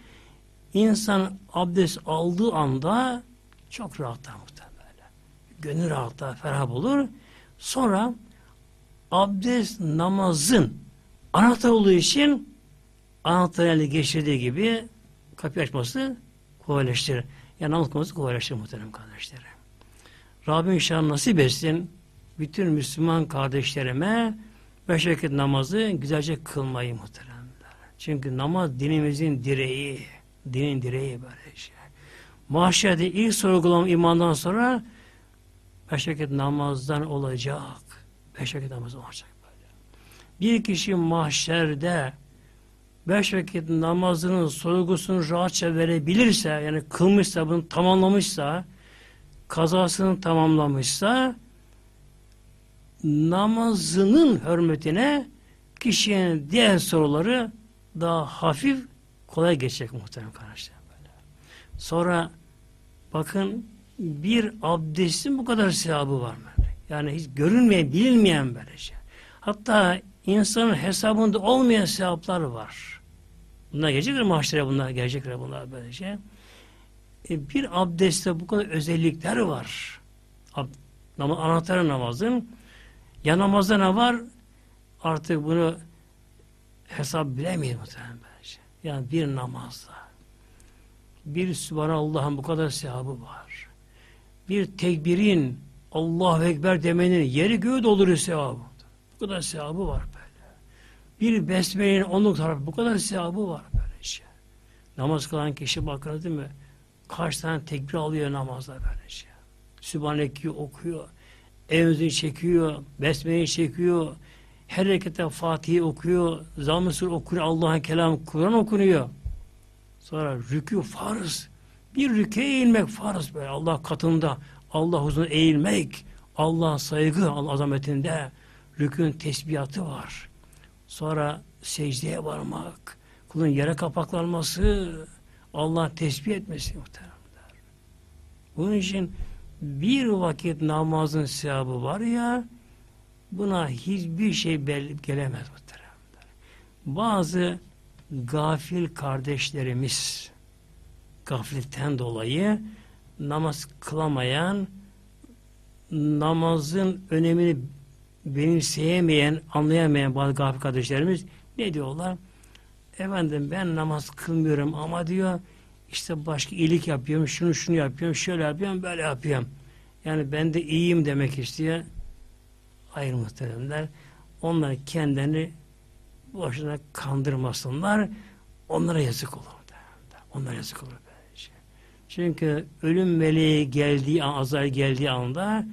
insan abdest aldığı anda çok rahatlar muhtemelen. Gönül rahatlar, ferah olur. Sonra abdest namazın anahtar olduğu için anahtar ele geçirdiği gibi kapı açması kolaylaştırır. Yani namaz konusu kolaylaştırır muhterem kardeşlerim. Rabbim inşallah nasip etsin bütün Müslüman kardeşlerime beş vakit namazı güzelce kılmayı muhteremler. Çünkü namaz dinimizin direği, dinin direği böyle şey. Mahşerde ilk sorgulama imandan sonra beş vakit namazdan olacak. Beş vakit namaz olacak böyle. Bir kişi mahşerde beş vakit namazının sorgusunu rahatça verebilirse, yani kılmışsa, bunu tamamlamışsa, kazasını tamamlamışsa, namazının hürmetine kişinin diğer soruları daha hafif kolay geçecek muhterem kardeşlerim. Böyle. Sonra bakın bir abdestin bu kadar sevabı var mı? Yani hiç görünmeyen, bilinmeyen böyle şey. Hatta insanın hesabında olmayan sevaplar var. Bunlar gelecekler mahşere bunlar gelecekler bunlar böyle şey. E, bir abdestte bu kadar özellikler var. Ab, nam anahtarı namazın. Ya namazda ne var? Artık bunu hesap bilemeyiz muhtemelen. Yani bir namazda bir Sübhanallah'ın bu kadar sevabı var. Bir tekbirin Allahu Ekber demenin yeri göğü dolur sevabı. Bu kadar sevabı var böyle. Bir besmelenin onluk tarafı bu kadar sevabı var böyle şey. Namaz kılan kişi bakın değil mi? Kaç tane tekbir alıyor namazda böyle şey. Sübhaneke'yi okuyor. Evimizi çekiyor. Besmele'yi çekiyor. Her harekette Fatih'i okuyor. Zamm-ı okuyor. Allah'ın kelamı Kur'an okunuyor. Sonra rükû farz. Bir rüküye eğilmek farz böyle Allah katında. Allah huzuruna eğilmek. Allah saygı Allah azametinde. Rükün tesbihatı var. Sonra secdeye varmak. Kulun yere kapaklanması. Allah tesbih etmesi muhteremler. Bunun için bir vakit namazın sevabı var ya buna hiçbir şey gelemez muhteremler. Bazı gafil kardeşlerimiz gafletten dolayı namaz kılamayan namazın önemini benimseyemeyen, anlayamayan bazı gafil kardeşlerimiz ne diyorlar? Efendim ben namaz kılmıyorum ama diyor işte başka iyilik yapıyorum, şunu şunu yapıyorum, şöyle yapıyorum, böyle yapıyorum. Yani ben de iyiyim demek istiyor. Hayır muhteremler. Onlar kendini boşuna kandırmasınlar. Onlara yazık olur. Onlara yazık olur. Böylece. Çünkü ölüm meleği geldiği an, azar geldiği anda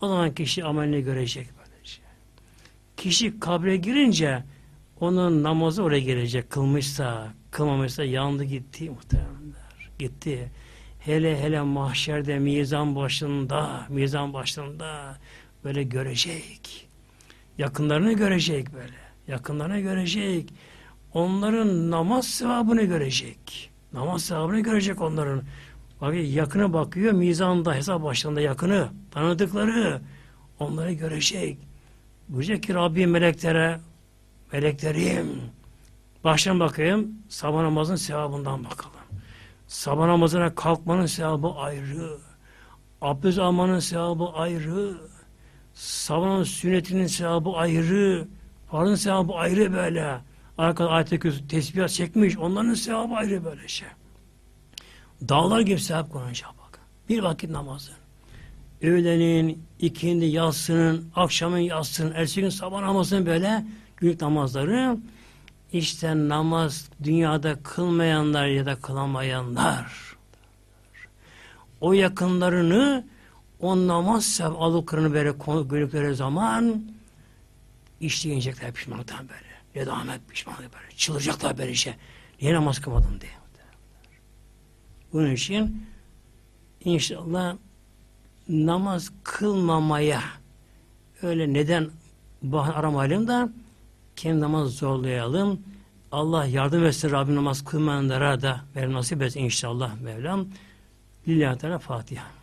o zaman kişi amelini görecek. Böylece. Kişi kabre girince onun namazı oraya gelecek. Kılmışsa, kılmamışsa yandı gitti muhtemelenler. Gitti. Hele hele mahşerde mizan başında, mizan başında böyle görecek. Yakınlarını görecek böyle yakınlarına görecek. Onların namaz sevabını görecek. Namaz sevabını görecek onların. Bak yakına bakıyor mizanda hesap başlarında yakını tanıdıkları onları görecek. Buyuracak ki Rabbim meleklere meleklerim baştan bakayım sabah namazın sevabından bakalım. Sabah namazına kalkmanın sevabı ayrı. Abdest almanın sevabı ayrı. Sabah sünnetinin sevabı ayrı. Farzın sevabı ayrı böyle. Arkada ayet-i tesbihat çekmiş. Onların sevabı ayrı böyle şey. Dağlar gibi sevap konacak bak. Bir vakit namazın. Öğlenin, ikindi, yatsının, akşamın yatsının, ertesi gün sabah namazının böyle günlük namazları işte namaz dünyada kılmayanlar ya da kılamayanlar o yakınlarını o namaz sevap alıklarını böyle gördükleri zaman işleyecekler pişmanlıktan böyle. Nedamet pişmanlık böyle. Çılacaklar böyle şey. Niye namaz kılmadım diye. Bunun için inşallah namaz kılmamaya öyle neden bahane aramayalım da kendi namaz zorlayalım. Allah yardım etsin Rabbim namaz kılmayanlara da ver nasip etsin inşallah Mevlam. Lillahi Teala Fatiha.